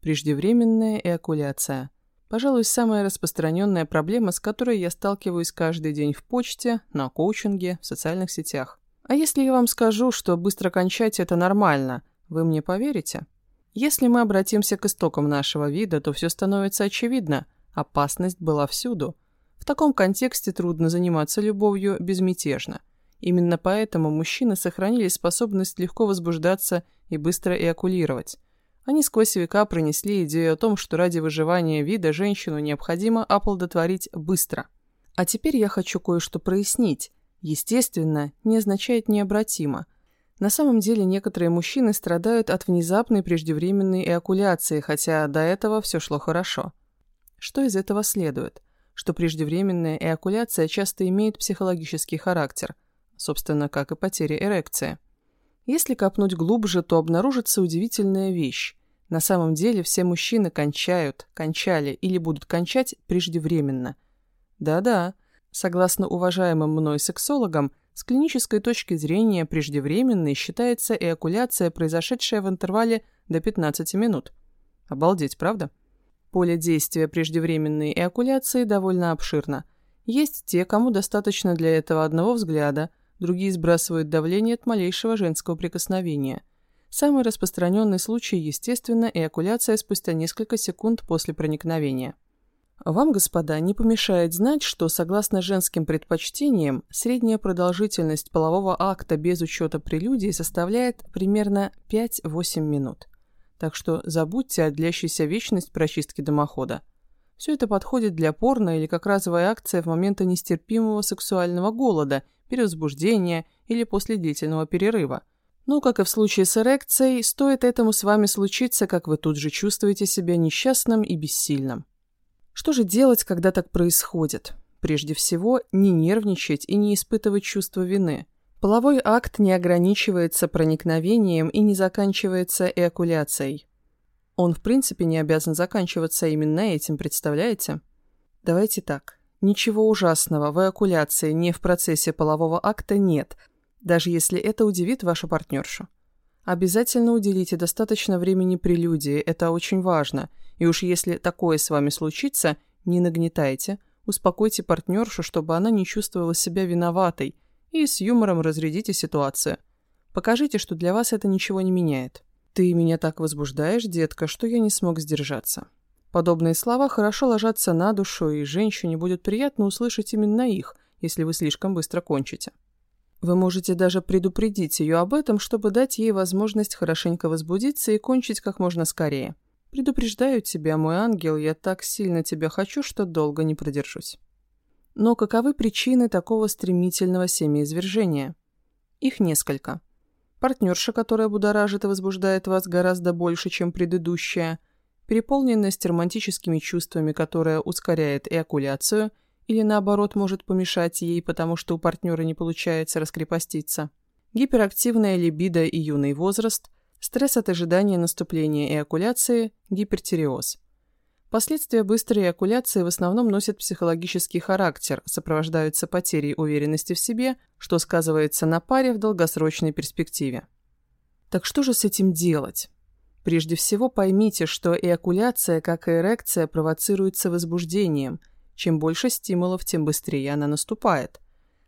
Преждевременная эякуляция. Пожалуй, самая распространенная проблема, с которой я сталкиваюсь каждый день в почте, на коучинге, в социальных сетях. А если я вам скажу, что быстро кончать это нормально, вы мне поверите? Если мы обратимся к истокам нашего вида, то все становится очевидно. Опасность была всюду. В таком контексте трудно заниматься любовью безмятежно. Именно поэтому мужчины сохранили способность легко возбуждаться и быстро эякулировать. Они сквозь века пронесли идею о том, что ради выживания вида женщину необходимо оплодотворить быстро. А теперь я хочу кое-что прояснить. Естественно, не означает необратимо – на самом деле некоторые мужчины страдают от внезапной преждевременной эякуляции, хотя до этого все шло хорошо. Что из этого следует? Что преждевременная эякуляция часто имеет психологический характер, собственно, как и потеря эрекции. Если копнуть глубже, то обнаружится удивительная вещь. На самом деле все мужчины кончают, кончали или будут кончать преждевременно. Да-да, согласно уважаемым мной сексологам, с клинической точки зрения преждевременной считается эякуляция, произошедшая в интервале до 15 минут. Обалдеть, правда? Поле действия преждевременной эякуляции довольно обширно. Есть те, кому достаточно для этого одного взгляда, другие сбрасывают давление от малейшего женского прикосновения. Самый распространенный случай, естественно, эякуляция спустя несколько секунд после проникновения. Вам, господа, не помешает знать, что, согласно женским предпочтениям, средняя продолжительность полового акта без учета прелюдий составляет примерно 5-8 минут. Так что забудьте о длящейся вечность прочистки дымохода. Все это подходит для порно или как разовая акция в моменты нестерпимого сексуального голода, перевозбуждения или после длительного перерыва. Но, как и в случае с эрекцией, стоит этому с вами случиться, как вы тут же чувствуете себя несчастным и бессильным. Что же делать, когда так происходит? Прежде всего, не нервничать и не испытывать чувство вины. Половой акт не ограничивается проникновением и не заканчивается эякуляцией. Он, в принципе, не обязан заканчиваться именно этим, представляете? Давайте так. Ничего ужасного в эякуляции не в процессе полового акта нет, даже если это удивит вашу партнершу. Обязательно уделите достаточно времени прелюдии, это очень важно – и уж если такое с вами случится, не нагнетайте, Успокойте партнершу, чтобы она не чувствовала себя виноватой, и с юмором разрядите ситуацию. Покажите, что для вас это ничего не меняет. «Ты меня так возбуждаешь, детка, что я не смог сдержаться». Подобные слова хорошо ложатся на душу, и женщине будет приятно услышать именно их, если вы слишком быстро кончите. Вы можете даже предупредить ее об этом, чтобы дать ей возможность хорошенько возбудиться и кончить как можно скорее. Предупреждаю тебя, мой ангел, я так сильно тебя хочу, что долго не продержусь. Но каковы причины такого стремительного семяизвержения? Их несколько. Партнерша, которая будоражит и возбуждает вас гораздо больше, чем предыдущая. Переполненность романтическими чувствами, которая ускоряет эякуляцию или наоборот может помешать ей, потому что у партнера не получается раскрепоститься. Гиперактивная либидо и юный возраст, стресс от ожидания наступления эякуляции, гипертиреоз. Последствия быстрой эякуляции в основном носят психологический характер, сопровождаются потерей уверенности в себе, что сказывается на паре в долгосрочной перспективе. Так что же с этим делать? Прежде всего поймите, что эякуляция, как и эрекция, провоцируется возбуждением. Чем больше стимулов, тем быстрее она наступает.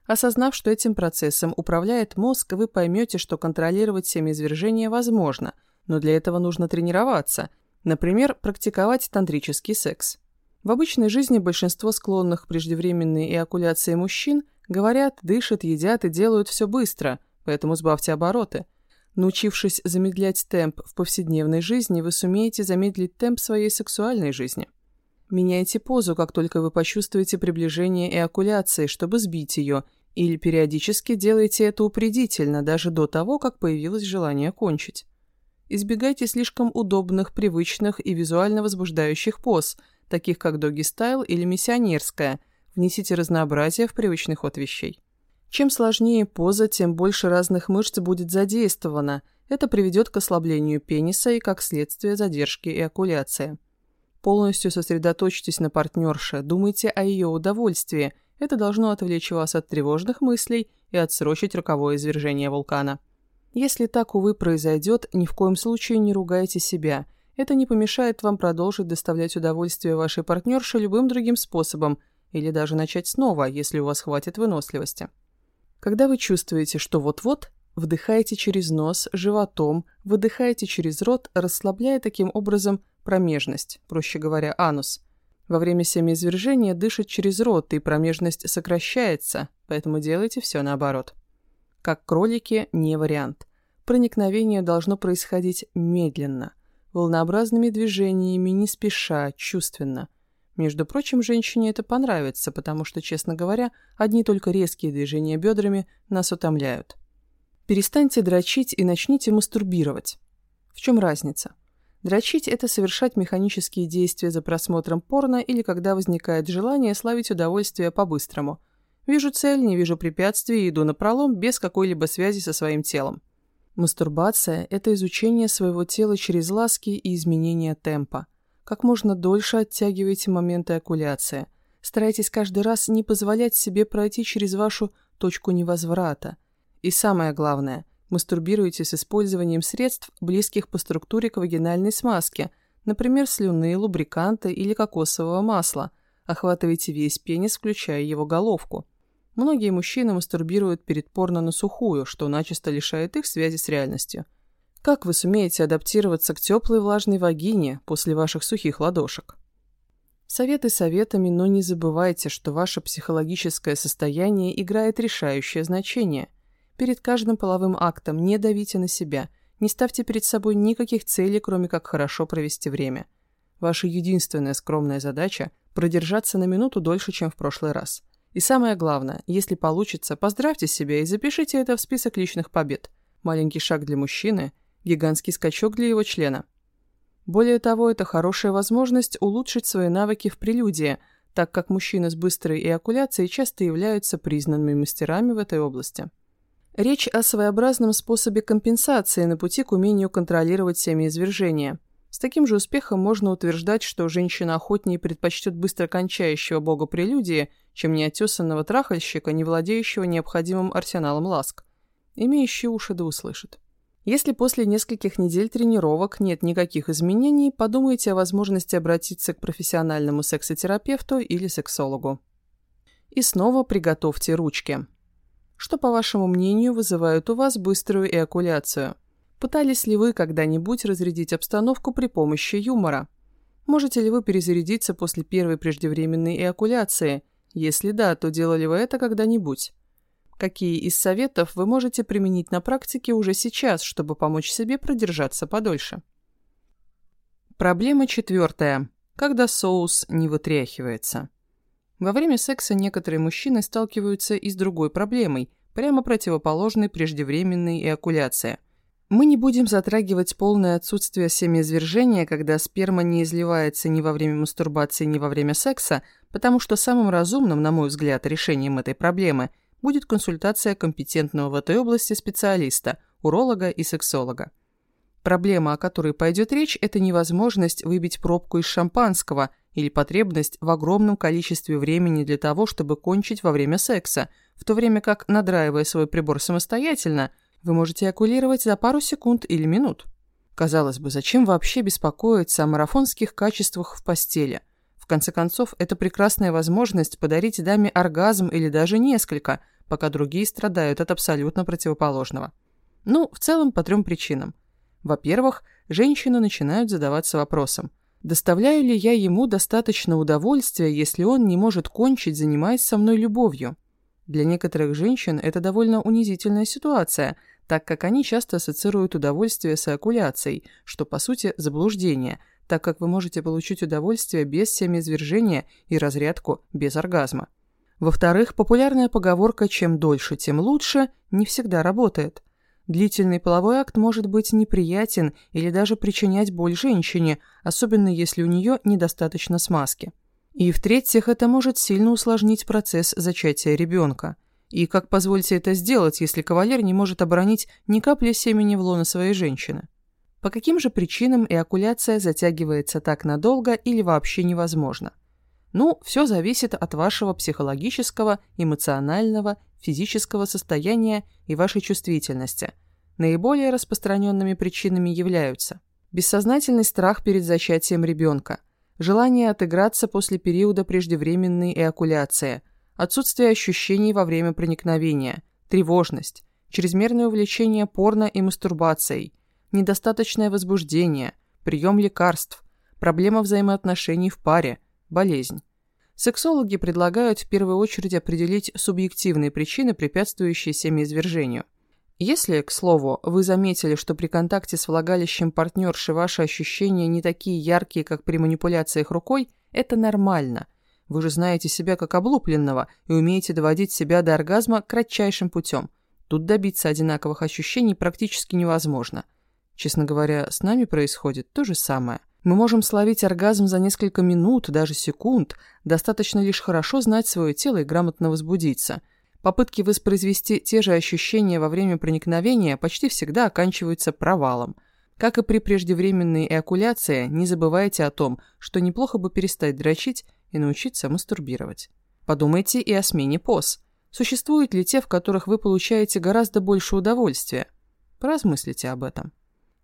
Осознав, что этим процессом управляет мозг, вы поймете, что контролировать семяизвержение возможно, но для этого нужно тренироваться – Например, практиковать тантрический секс. В обычной жизни большинство склонных к преждевременной эякуляции мужчин говорят, дышат, едят и делают все быстро, поэтому сбавьте обороты. Научившись замедлять темп в повседневной жизни, вы сумеете замедлить темп своей сексуальной жизни. Меняйте позу, как только вы почувствуете приближение эякуляции, чтобы сбить ее, или периодически делайте это упредительно, даже до того, как появилось желание кончить. Избегайте слишком удобных, привычных и визуально возбуждающих поз, таких как доги-стайл или миссионерская. Внесите разнообразие в привычный ход вещей. Чем сложнее поза, тем больше разных мышц будет задействовано. Это приведет к ослаблению пениса и, как следствие, задержке эякуляции. Полностью сосредоточьтесь на партнерше, думайте о ее удовольствии. Это должно отвлечь вас от тревожных мыслей и отсрочить роковое извержение вулкана. Если так, увы, произойдет, ни в коем случае не ругайте себя. Это не помешает вам продолжить доставлять удовольствие вашей партнерше любым другим способом, или даже начать снова, если у вас хватит выносливости. Когда вы чувствуете, что вот-вот, вдыхайте через нос, животом, выдыхайте через рот, расслабляя таким образом промежность, проще говоря, анус. Во время семяизвержения дышит через рот, и промежность сокращается, поэтому делайте все наоборот. Как кролики – не вариант. Проникновение должно происходить медленно, волнообразными движениями, не спеша, чувственно. Между прочим, женщине это понравится, потому что, честно говоря, одни только резкие движения бедрами нас утомляют. Перестаньте дрочить и начните мастурбировать. В чем разница? Дрочить – это совершать механические действия за просмотром порно или когда возникает желание славить удовольствие по-быстрому – Вижу цель, не вижу препятствий и иду на пролом без какой-либо связи со своим телом. Мастурбация – это изучение своего тела через ласки и изменение темпа. Как можно дольше оттягивайте моменты окуляции. Старайтесь каждый раз не позволять себе пройти через вашу точку невозврата. И самое главное – мастурбируйте с использованием средств, близких по структуре к вагинальной смазке, например, слюны, лубриканта или кокосового масла. Охватывайте весь пенис, включая его головку. Многие мужчины мастурбируют перед порно на сухую, что начисто лишает их связи с реальностью. Как вы сумеете адаптироваться к теплой влажной вагине после ваших сухих ладошек? Советы советами, но не забывайте, что ваше психологическое состояние играет решающее значение. Перед каждым половым актом не давите на себя, не ставьте перед собой никаких целей, кроме как хорошо провести время. Ваша единственная скромная задача – продержаться на минуту дольше, чем в прошлый раз – и самое главное, если получится, поздравьте себя и запишите это в список личных побед. Маленький шаг для мужчины, гигантский скачок для его члена. Более того, это хорошая возможность улучшить свои навыки в прелюдии, так как мужчины с быстрой эякуляцией часто являются признанными мастерами в этой области. Речь о своеобразном способе компенсации на пути к умению контролировать семяизвержение – с таким же успехом можно утверждать, что женщина охотнее предпочтет быстро кончающего бога прелюдии, чем неотесанного трахальщика, не владеющего необходимым арсеналом ласк. Имеющий уши да услышит. Если после нескольких недель тренировок нет никаких изменений, подумайте о возможности обратиться к профессиональному сексотерапевту или сексологу. И снова приготовьте ручки. Что, по вашему мнению, вызывает у вас быструю эякуляцию? Пытались ли вы когда-нибудь разрядить обстановку при помощи юмора? Можете ли вы перезарядиться после первой преждевременной эякуляции? Если да, то делали вы это когда-нибудь? Какие из советов вы можете применить на практике уже сейчас, чтобы помочь себе продержаться подольше? Проблема четвертая. Когда соус не вытряхивается. Во время секса некоторые мужчины сталкиваются и с другой проблемой, прямо противоположной преждевременной эякуляции. Мы не будем затрагивать полное отсутствие семяизвержения, когда сперма не изливается ни во время мастурбации, ни во время секса, потому что самым разумным, на мой взгляд, решением этой проблемы будет консультация компетентного в этой области специалиста, уролога и сексолога. Проблема, о которой пойдет речь, это невозможность выбить пробку из шампанского или потребность в огромном количестве времени для того, чтобы кончить во время секса, в то время как, надраивая свой прибор самостоятельно, вы можете окулировать за пару секунд или минут. Казалось бы, зачем вообще беспокоиться о марафонских качествах в постели? В конце концов, это прекрасная возможность подарить даме оргазм или даже несколько, пока другие страдают от абсолютно противоположного. Ну, в целом, по трем причинам. Во-первых, женщины начинают задаваться вопросом, доставляю ли я ему достаточно удовольствия, если он не может кончить, занимаясь со мной любовью. Для некоторых женщин это довольно унизительная ситуация, так как они часто ассоциируют удовольствие с эякуляцией, что по сути заблуждение, так как вы можете получить удовольствие без семяизвержения и разрядку без оргазма. Во-вторых, популярная поговорка «чем дольше, тем лучше» не всегда работает – Длительный половой акт может быть неприятен или даже причинять боль женщине, особенно если у нее недостаточно смазки. И в-третьих, это может сильно усложнить процесс зачатия ребенка. И как позвольте это сделать, если кавалер не может оборонить ни капли семени в лоно своей женщины? По каким же причинам эякуляция затягивается так надолго или вообще невозможно? Ну, все зависит от вашего психологического, эмоционального, физического состояния и вашей чувствительности. Наиболее распространенными причинами являются бессознательный страх перед зачатием ребенка, желание отыграться после периода преждевременной эякуляции, отсутствие ощущений во время проникновения, тревожность, чрезмерное увлечение порно и мастурбацией, недостаточное возбуждение, прием лекарств, проблема взаимоотношений в паре, болезнь. Сексологи предлагают в первую очередь определить субъективные причины, препятствующие семяизвержению. Если, к слову, вы заметили, что при контакте с влагалищем партнерши ваши ощущения не такие яркие, как при манипуляциях рукой, это нормально. Вы же знаете себя как облупленного и умеете доводить себя до оргазма кратчайшим путем. Тут добиться одинаковых ощущений практически невозможно. Честно говоря, с нами происходит то же самое. Мы можем словить оргазм за несколько минут, даже секунд, достаточно лишь хорошо знать свое тело и грамотно возбудиться. Попытки воспроизвести те же ощущения во время проникновения почти всегда оканчиваются провалом. Как и при преждевременной эякуляции, не забывайте о том, что неплохо бы перестать дрочить и научиться мастурбировать. Подумайте и о смене поз. Существуют ли те, в которых вы получаете гораздо больше удовольствия? Поразмыслите об этом.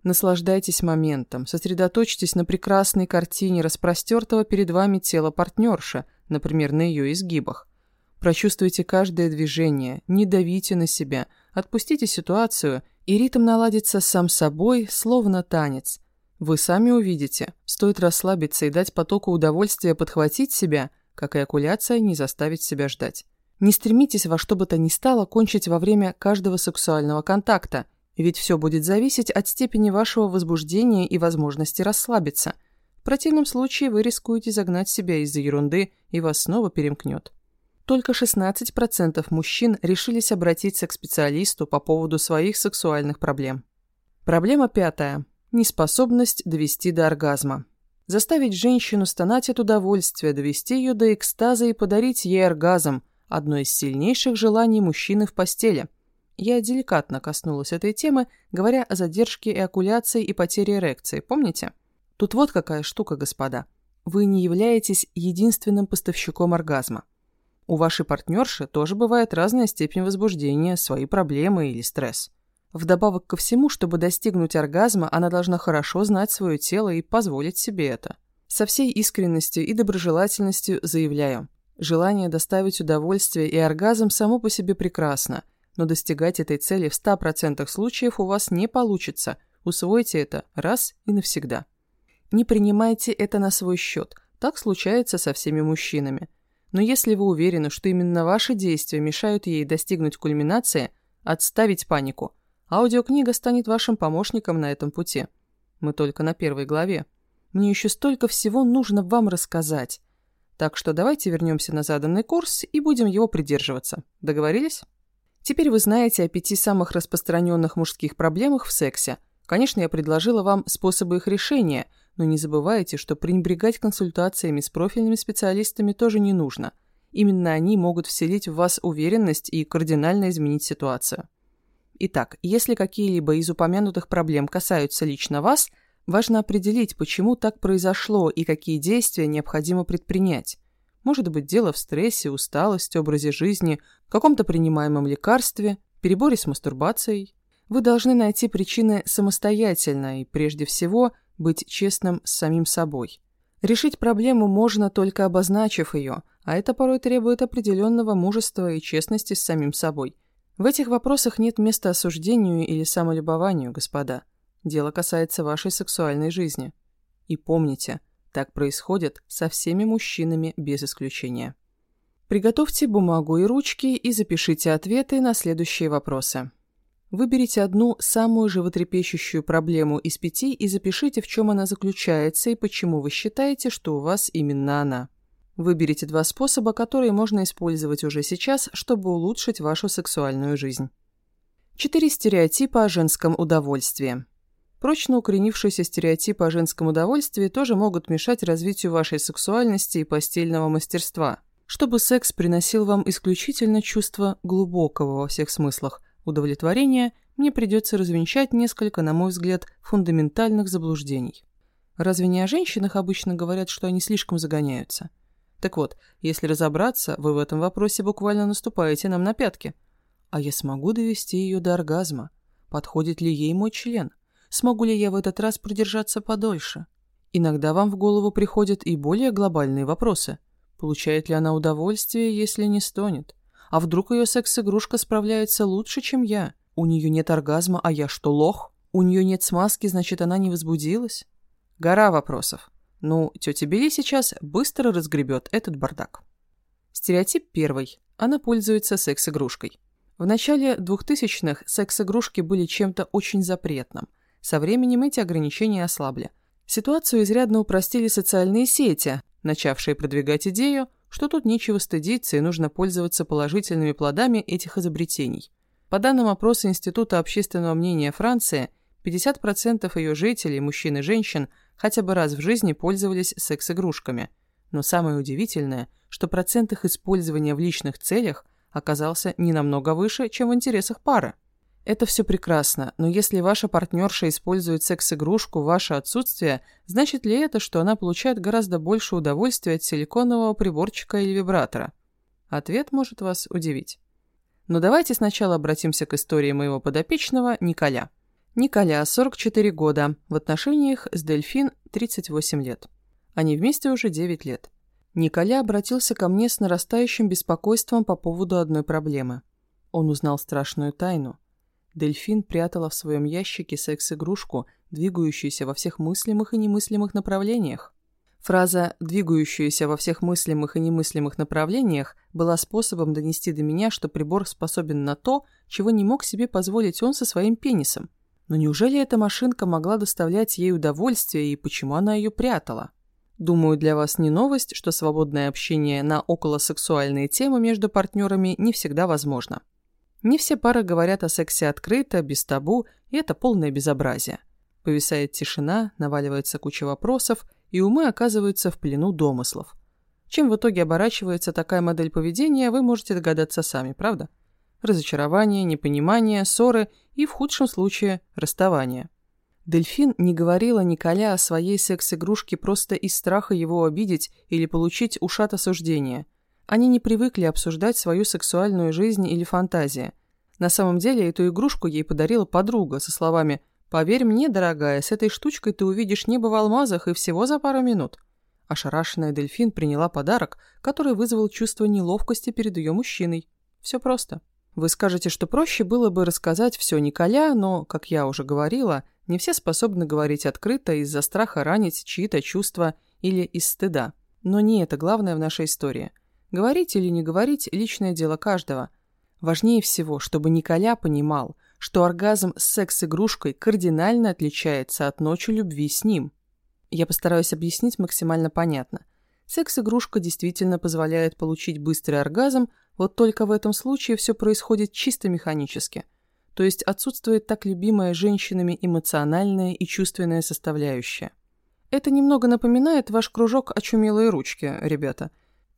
Наслаждайтесь моментом, сосредоточьтесь на прекрасной картине распростертого перед вами тела партнерши, например, на ее изгибах. Прочувствуйте каждое движение, не давите на себя, отпустите ситуацию, и ритм наладится сам собой, словно танец. Вы сами увидите, стоит расслабиться и дать потоку удовольствия подхватить себя, как и окуляция не заставить себя ждать. Не стремитесь во что бы то ни стало кончить во время каждого сексуального контакта – ведь все будет зависеть от степени вашего возбуждения и возможности расслабиться. В противном случае вы рискуете загнать себя из-за ерунды, и вас снова перемкнет. Только 16% мужчин решились обратиться к специалисту по поводу своих сексуальных проблем. Проблема пятая. Неспособность довести до оргазма. Заставить женщину стонать от удовольствия, довести ее до экстаза и подарить ей оргазм – одно из сильнейших желаний мужчины в постели – я деликатно коснулась этой темы, говоря о задержке эякуляции и потере эрекции, помните? Тут вот какая штука, господа. Вы не являетесь единственным поставщиком оргазма. У вашей партнерши тоже бывает разная степень возбуждения, свои проблемы или стресс. Вдобавок ко всему, чтобы достигнуть оргазма, она должна хорошо знать свое тело и позволить себе это. Со всей искренностью и доброжелательностью заявляю, Желание доставить удовольствие и оргазм само по себе прекрасно, но достигать этой цели в 100% случаев у вас не получится. Усвойте это раз и навсегда. Не принимайте это на свой счет. Так случается со всеми мужчинами. Но если вы уверены, что именно ваши действия мешают ей достигнуть кульминации, отставить панику. Аудиокнига станет вашим помощником на этом пути. Мы только на первой главе. Мне еще столько всего нужно вам рассказать. Так что давайте вернемся на заданный курс и будем его придерживаться. Договорились? Теперь вы знаете о пяти самых распространенных мужских проблемах в сексе. Конечно, я предложила вам способы их решения, но не забывайте, что пренебрегать консультациями с профильными специалистами тоже не нужно. Именно они могут вселить в вас уверенность и кардинально изменить ситуацию. Итак, если какие-либо из упомянутых проблем касаются лично вас – Важно определить, почему так произошло и какие действия необходимо предпринять. Может быть, дело в стрессе, усталости, образе жизни, каком-то принимаемом лекарстве, переборе с мастурбацией. Вы должны найти причины самостоятельно и, прежде всего, быть честным с самим собой. Решить проблему можно только обозначив ее, а это порой требует определенного мужества и честности с самим собой. В этих вопросах нет места осуждению или самолюбованию, господа. Дело касается вашей сексуальной жизни. И помните, так происходит со всеми мужчинами без исключения. Приготовьте бумагу и ручки и запишите ответы на следующие вопросы. Выберите одну самую животрепещущую проблему из пяти и запишите, в чем она заключается и почему вы считаете, что у вас именно она. Выберите два способа, которые можно использовать уже сейчас, чтобы улучшить вашу сексуальную жизнь. Четыре стереотипа о женском удовольствии. Прочно укоренившиеся стереотипы о женском удовольствии тоже могут мешать развитию вашей сексуальности и постельного мастерства. Чтобы секс приносил вам исключительно чувство глубокого во всех смыслах удовлетворения, мне придется развенчать несколько, на мой взгляд, фундаментальных заблуждений. Разве не о женщинах обычно говорят, что они слишком загоняются? Так вот, если разобраться, вы в этом вопросе буквально наступаете нам на пятки. А я смогу довести ее до оргазма? Подходит ли ей мой член? Смогу ли я в этот раз продержаться подольше. Иногда вам в голову приходят и более глобальные вопросы. Получает ли она удовольствие, если не стонет? А вдруг ее секс-игрушка справляется лучше, чем я? У нее нет оргазма, а я что, лох? У нее нет смазки, значит, она не возбудилась? Гора вопросов. Ну, тетя Бели сейчас быстро разгребет этот бардак. Стереотип первый. Она пользуется секс-игрушкой. В начале 2000-х секс-игрушки были чем-то очень запретным. Со временем эти ограничения ослабли. Ситуацию изрядно упростили социальные сети, начавшие продвигать идею, что тут нечего стыдиться и нужно пользоваться положительными плодами этих изобретений. По данным опроса Института общественного мнения Франции, 50% ее жителей, мужчин и женщин, хотя бы раз в жизни пользовались секс-игрушками. Но самое удивительное, что процент их использования в личных целях оказался не намного выше, чем в интересах пары. Это все прекрасно, но если ваша партнерша использует секс-игрушку в ваше отсутствие, значит ли это, что она получает гораздо больше удовольствия от силиконового приборчика или вибратора? Ответ может вас удивить. Но давайте сначала обратимся к истории моего подопечного Николя. Николя, 44 года, в отношениях с Дельфин 38 лет. Они вместе уже 9 лет. Николя обратился ко мне с нарастающим беспокойством по поводу одной проблемы. Он узнал страшную тайну – Дельфин прятала в своем ящике секс-игрушку, двигающуюся во всех мыслимых и немыслимых направлениях. Фраза «двигающуюся во всех мыслимых и немыслимых направлениях» была способом донести до меня, что прибор способен на то, чего не мог себе позволить он со своим пенисом. Но неужели эта машинка могла доставлять ей удовольствие и почему она ее прятала? Думаю, для вас не новость, что свободное общение на околосексуальные темы между партнерами не всегда возможно. Не все пары говорят о сексе открыто, без табу, и это полное безобразие. Повисает тишина, наваливается куча вопросов, и умы оказываются в плену домыслов. Чем в итоге оборачивается такая модель поведения, вы можете догадаться сами, правда? Разочарование, непонимание, ссоры и, в худшем случае, расставание. Дельфин не говорила Николя о своей секс-игрушке просто из страха его обидеть или получить ушат осуждения – они не привыкли обсуждать свою сексуальную жизнь или фантазии. На самом деле эту игрушку ей подарила подруга со словами «Поверь мне, дорогая, с этой штучкой ты увидишь небо в алмазах и всего за пару минут». Ошарашенная дельфин приняла подарок, который вызвал чувство неловкости перед ее мужчиной. Все просто. Вы скажете, что проще было бы рассказать все Николя, но, как я уже говорила, не все способны говорить открыто из-за страха ранить чьи-то чувства или из стыда. Но не это главное в нашей истории. Говорить или не говорить – личное дело каждого. Важнее всего, чтобы Николя понимал, что оргазм с секс-игрушкой кардинально отличается от ночи любви с ним. Я постараюсь объяснить максимально понятно. Секс-игрушка действительно позволяет получить быстрый оргазм, вот только в этом случае все происходит чисто механически. То есть отсутствует так любимая женщинами эмоциональная и чувственная составляющая. Это немного напоминает ваш кружок «Очумелые ручки», ребята.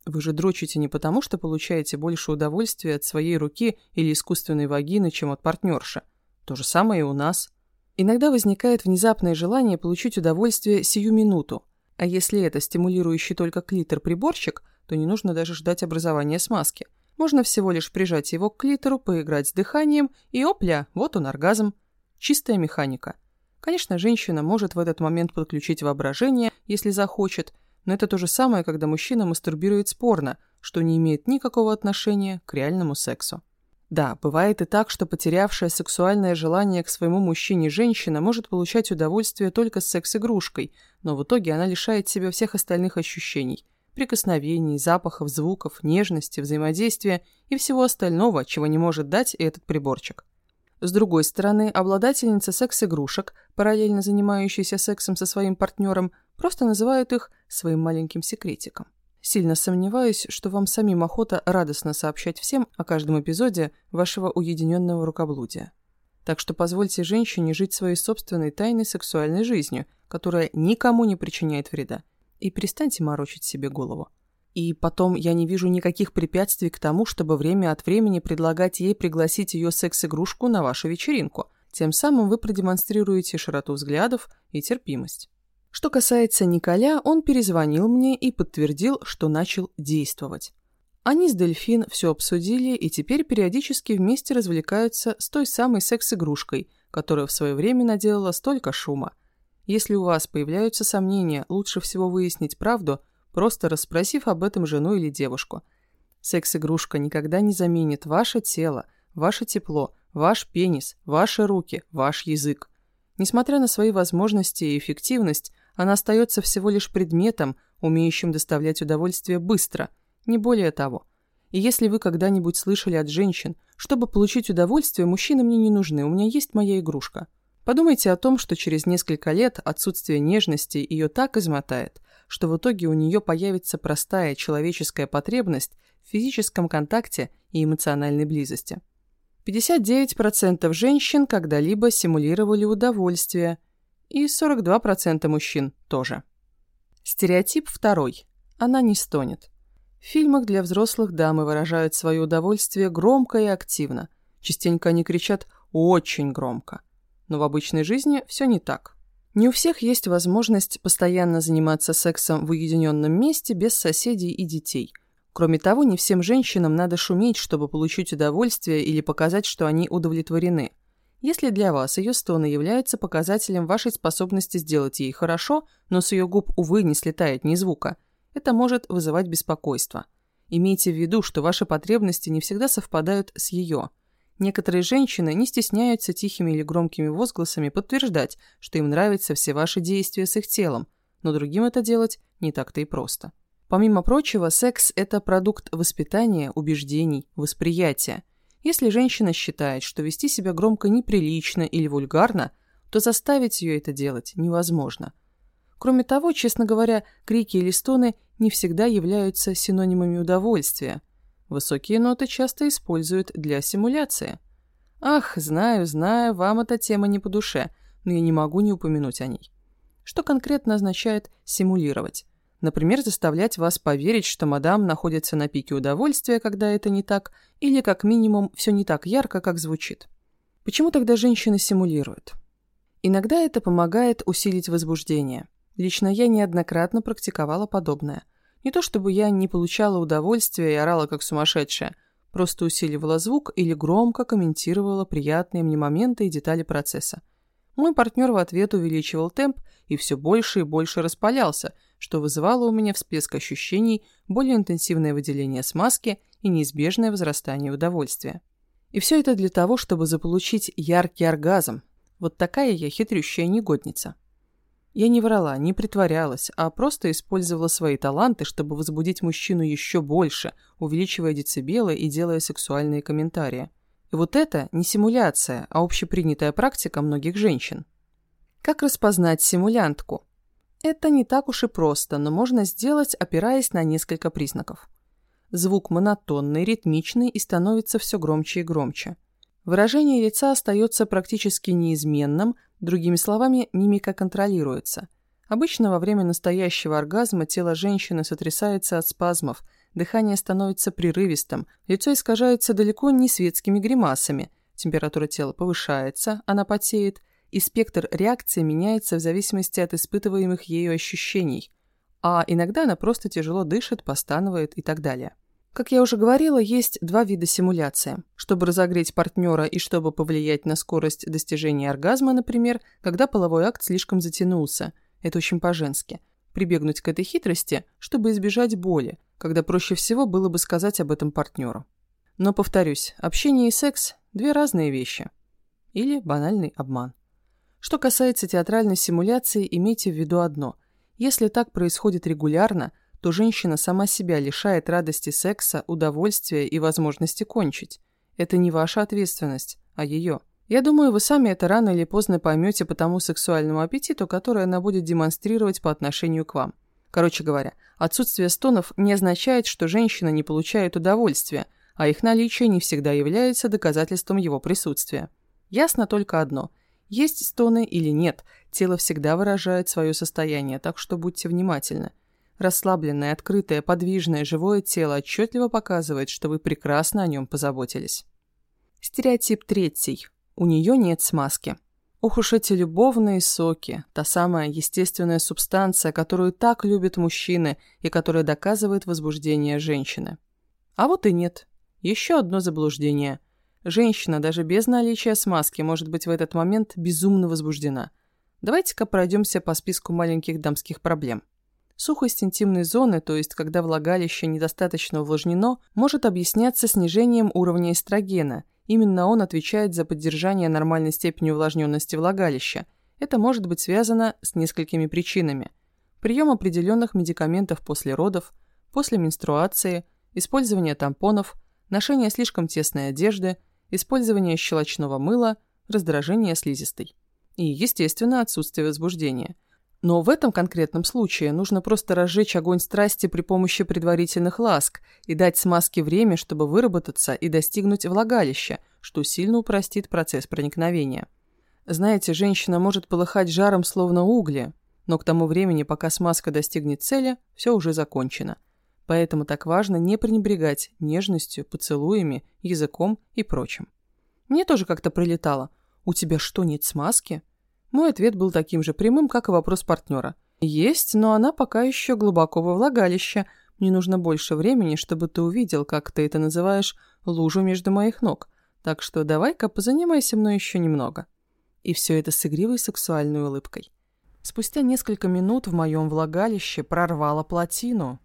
Вы же дрочите не потому, что получаете больше удовольствия от своей руки или искусственной вагины, чем от партнерши. То же самое и у нас – Иногда возникает внезапное желание получить удовольствие сию минуту, а если это стимулирующий только клитор-приборчик, то не нужно даже ждать образования смазки. Можно всего лишь прижать его к клитору, поиграть с дыханием, и опля, вот он оргазм. Чистая механика. Конечно, женщина может в этот момент подключить воображение, если захочет, но это то же самое, когда мужчина мастурбирует спорно, что не имеет никакого отношения к реальному сексу. Да, бывает и так, что потерявшая сексуальное желание к своему мужчине женщина может получать удовольствие только с секс-игрушкой, но в итоге она лишает себя всех остальных ощущений – прикосновений, запахов, звуков, нежности, взаимодействия и всего остального, чего не может дать этот приборчик. С другой стороны, обладательница секс-игрушек, параллельно занимающаяся сексом со своим партнером, просто называют их своим маленьким секретиком. Сильно сомневаюсь, что вам самим охота радостно сообщать всем о каждом эпизоде вашего уединенного рукоблудия. Так что позвольте женщине жить своей собственной тайной сексуальной жизнью, которая никому не причиняет вреда. И перестаньте морочить себе голову. И потом я не вижу никаких препятствий к тому, чтобы время от времени предлагать ей пригласить ее секс-игрушку на вашу вечеринку. Тем самым вы продемонстрируете широту взглядов и терпимость. Что касается Николя, он перезвонил мне и подтвердил, что начал действовать. Они с Дельфин все обсудили и теперь периодически вместе развлекаются с той самой секс-игрушкой, которая в свое время наделала столько шума. Если у вас появляются сомнения, лучше всего выяснить правду, просто расспросив об этом жену или девушку. Секс-игрушка никогда не заменит ваше тело, ваше тепло, ваш пенис, ваши руки, ваш язык. Несмотря на свои возможности и эффективность, она остается всего лишь предметом, умеющим доставлять удовольствие быстро, не более того. И если вы когда-нибудь слышали от женщин, чтобы получить удовольствие, мужчины мне не нужны, у меня есть моя игрушка. Подумайте о том, что через несколько лет отсутствие нежности ее так измотает, что в итоге у нее появится простая человеческая потребность в физическом контакте и эмоциональной близости. 59% женщин когда-либо симулировали удовольствие – и 42% мужчин тоже. Стереотип второй. Она не стонет. В фильмах для взрослых дамы выражают свое удовольствие громко и активно. Частенько они кричат очень громко. Но в обычной жизни все не так. Не у всех есть возможность постоянно заниматься сексом в уединенном месте без соседей и детей. Кроме того, не всем женщинам надо шуметь, чтобы получить удовольствие или показать, что они удовлетворены. Если для вас ее стоны являются показателем вашей способности сделать ей хорошо, но с ее губ, увы, не слетает ни звука, это может вызывать беспокойство. Имейте в виду, что ваши потребности не всегда совпадают с ее. Некоторые женщины не стесняются тихими или громкими возгласами подтверждать, что им нравятся все ваши действия с их телом, но другим это делать не так-то и просто. Помимо прочего, секс – это продукт воспитания, убеждений, восприятия – если женщина считает, что вести себя громко неприлично или вульгарно, то заставить ее это делать невозможно. Кроме того, честно говоря, крики или стоны не всегда являются синонимами удовольствия. Высокие ноты часто используют для симуляции. Ах, знаю, знаю, вам эта тема не по душе, но я не могу не упомянуть о ней. Что конкретно означает «симулировать»? Например, заставлять вас поверить, что мадам находится на пике удовольствия, когда это не так, или как минимум все не так ярко, как звучит. Почему тогда женщины симулируют? Иногда это помогает усилить возбуждение. Лично я неоднократно практиковала подобное. Не то чтобы я не получала удовольствия и орала как сумасшедшая, просто усиливала звук или громко комментировала приятные мне моменты и детали процесса. Мой партнер в ответ увеличивал темп и все больше и больше распалялся – что вызывало у меня всплеск ощущений, более интенсивное выделение смазки и неизбежное возрастание удовольствия. И все это для того, чтобы заполучить яркий оргазм. Вот такая я хитрющая негодница. Я не врала, не притворялась, а просто использовала свои таланты, чтобы возбудить мужчину еще больше, увеличивая децибелы и делая сексуальные комментарии. И вот это не симуляция, а общепринятая практика многих женщин. Как распознать симулянтку? Это не так уж и просто, но можно сделать, опираясь на несколько признаков. Звук монотонный, ритмичный и становится все громче и громче. Выражение лица остается практически неизменным, другими словами, мимика контролируется. Обычно во время настоящего оргазма тело женщины сотрясается от спазмов, дыхание становится прерывистым, лицо искажается далеко не светскими гримасами, температура тела повышается, она потеет, и спектр реакции меняется в зависимости от испытываемых ею ощущений, а иногда она просто тяжело дышит, постанывает и так далее. Как я уже говорила, есть два вида симуляции. Чтобы разогреть партнера и чтобы повлиять на скорость достижения оргазма, например, когда половой акт слишком затянулся. Это очень по-женски. Прибегнуть к этой хитрости, чтобы избежать боли, когда проще всего было бы сказать об этом партнеру. Но, повторюсь, общение и секс – две разные вещи. Или банальный обман. Что касается театральной симуляции, имейте в виду одно. Если так происходит регулярно, то женщина сама себя лишает радости секса, удовольствия и возможности кончить. Это не ваша ответственность, а ее. Я думаю, вы сами это рано или поздно поймете по тому сексуальному аппетиту, который она будет демонстрировать по отношению к вам. Короче говоря, отсутствие стонов не означает, что женщина не получает удовольствия, а их наличие не всегда является доказательством его присутствия. Ясно только одно. Есть стоны или нет, тело всегда выражает свое состояние, так что будьте внимательны. Расслабленное, открытое, подвижное, живое тело отчетливо показывает, что вы прекрасно о нем позаботились. Стереотип третий. У нее нет смазки. Ох уж эти любовные соки, та самая естественная субстанция, которую так любят мужчины и которая доказывает возбуждение женщины. А вот и нет. Еще одно заблуждение – Женщина даже без наличия смазки может быть в этот момент безумно возбуждена. Давайте-ка пройдемся по списку маленьких дамских проблем. Сухость интимной зоны, то есть когда влагалище недостаточно увлажнено, может объясняться снижением уровня эстрогена. Именно он отвечает за поддержание нормальной степени увлажненности влагалища. Это может быть связано с несколькими причинами. Прием определенных медикаментов после родов, после менструации, использование тампонов, ношение слишком тесной одежды – использование щелочного мыла, раздражение слизистой. И, естественно, отсутствие возбуждения. Но в этом конкретном случае нужно просто разжечь огонь страсти при помощи предварительных ласк и дать смазке время, чтобы выработаться и достигнуть влагалища, что сильно упростит процесс проникновения. Знаете, женщина может полыхать жаром словно угли, но к тому времени, пока смазка достигнет цели, все уже закончено – Поэтому так важно не пренебрегать нежностью, поцелуями, языком и прочим. Мне тоже как-то прилетало. «У тебя что, нет смазки?» Мой ответ был таким же прямым, как и вопрос партнера. «Есть, но она пока еще глубоко во влагалище. Мне нужно больше времени, чтобы ты увидел, как ты это называешь, лужу между моих ног. Так что давай-ка позанимайся мной еще немного». И все это с игривой сексуальной улыбкой. Спустя несколько минут в моем влагалище прорвало плотину.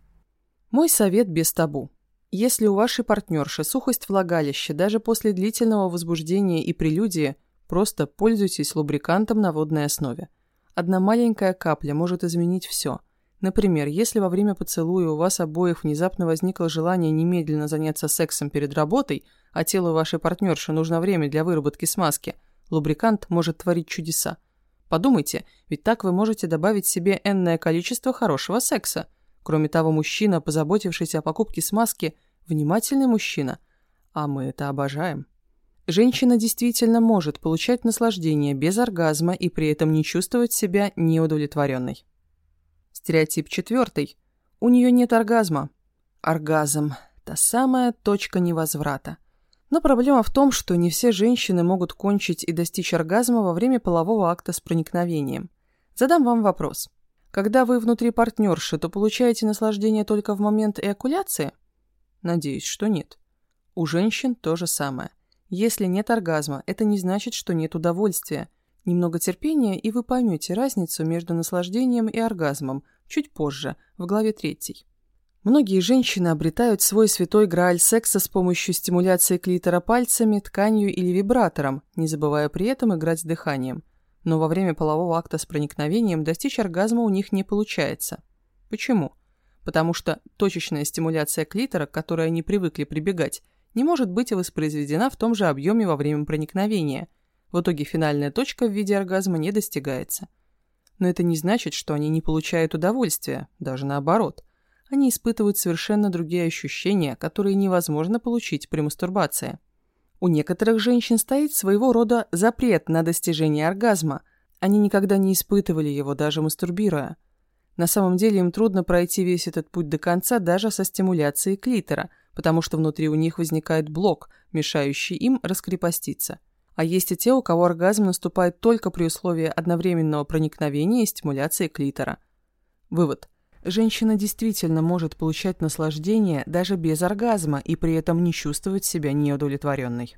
Мой совет без табу. Если у вашей партнерши сухость влагалища даже после длительного возбуждения и прелюдии, просто пользуйтесь лубрикантом на водной основе. Одна маленькая капля может изменить все. Например, если во время поцелуя у вас обоих внезапно возникло желание немедленно заняться сексом перед работой, а телу вашей партнерши нужно время для выработки смазки, лубрикант может творить чудеса. Подумайте, ведь так вы можете добавить себе энное количество хорошего секса – Кроме того, мужчина, позаботившийся о покупке смазки, внимательный мужчина. А мы это обожаем. Женщина действительно может получать наслаждение без оргазма и при этом не чувствовать себя неудовлетворенной. Стереотип четвертый. У нее нет оргазма. Оргазм – та самая точка невозврата. Но проблема в том, что не все женщины могут кончить и достичь оргазма во время полового акта с проникновением. Задам вам вопрос. Когда вы внутри партнерши, то получаете наслаждение только в момент эякуляции? Надеюсь, что нет. У женщин то же самое. Если нет оргазма, это не значит, что нет удовольствия. Немного терпения, и вы поймете разницу между наслаждением и оргазмом, чуть позже, в главе 3. Многие женщины обретают свой святой грааль секса с помощью стимуляции клитора пальцами, тканью или вибратором, не забывая при этом играть с дыханием. Но во время полового акта с проникновением достичь оргазма у них не получается. Почему? Потому что точечная стимуляция клитора, к которой они привыкли прибегать, не может быть воспроизведена в том же объеме во время проникновения. В итоге финальная точка в виде оргазма не достигается. Но это не значит, что они не получают удовольствия, даже наоборот – они испытывают совершенно другие ощущения, которые невозможно получить при мастурбации. У некоторых женщин стоит своего рода запрет на достижение оргазма. Они никогда не испытывали его, даже мастурбируя. На самом деле им трудно пройти весь этот путь до конца даже со стимуляцией клитора, потому что внутри у них возникает блок, мешающий им раскрепоститься. А есть и те, у кого оргазм наступает только при условии одновременного проникновения и стимуляции клитора. Вывод. Женщина действительно может получать наслаждение даже без оргазма и при этом не чувствовать себя неудовлетворенной.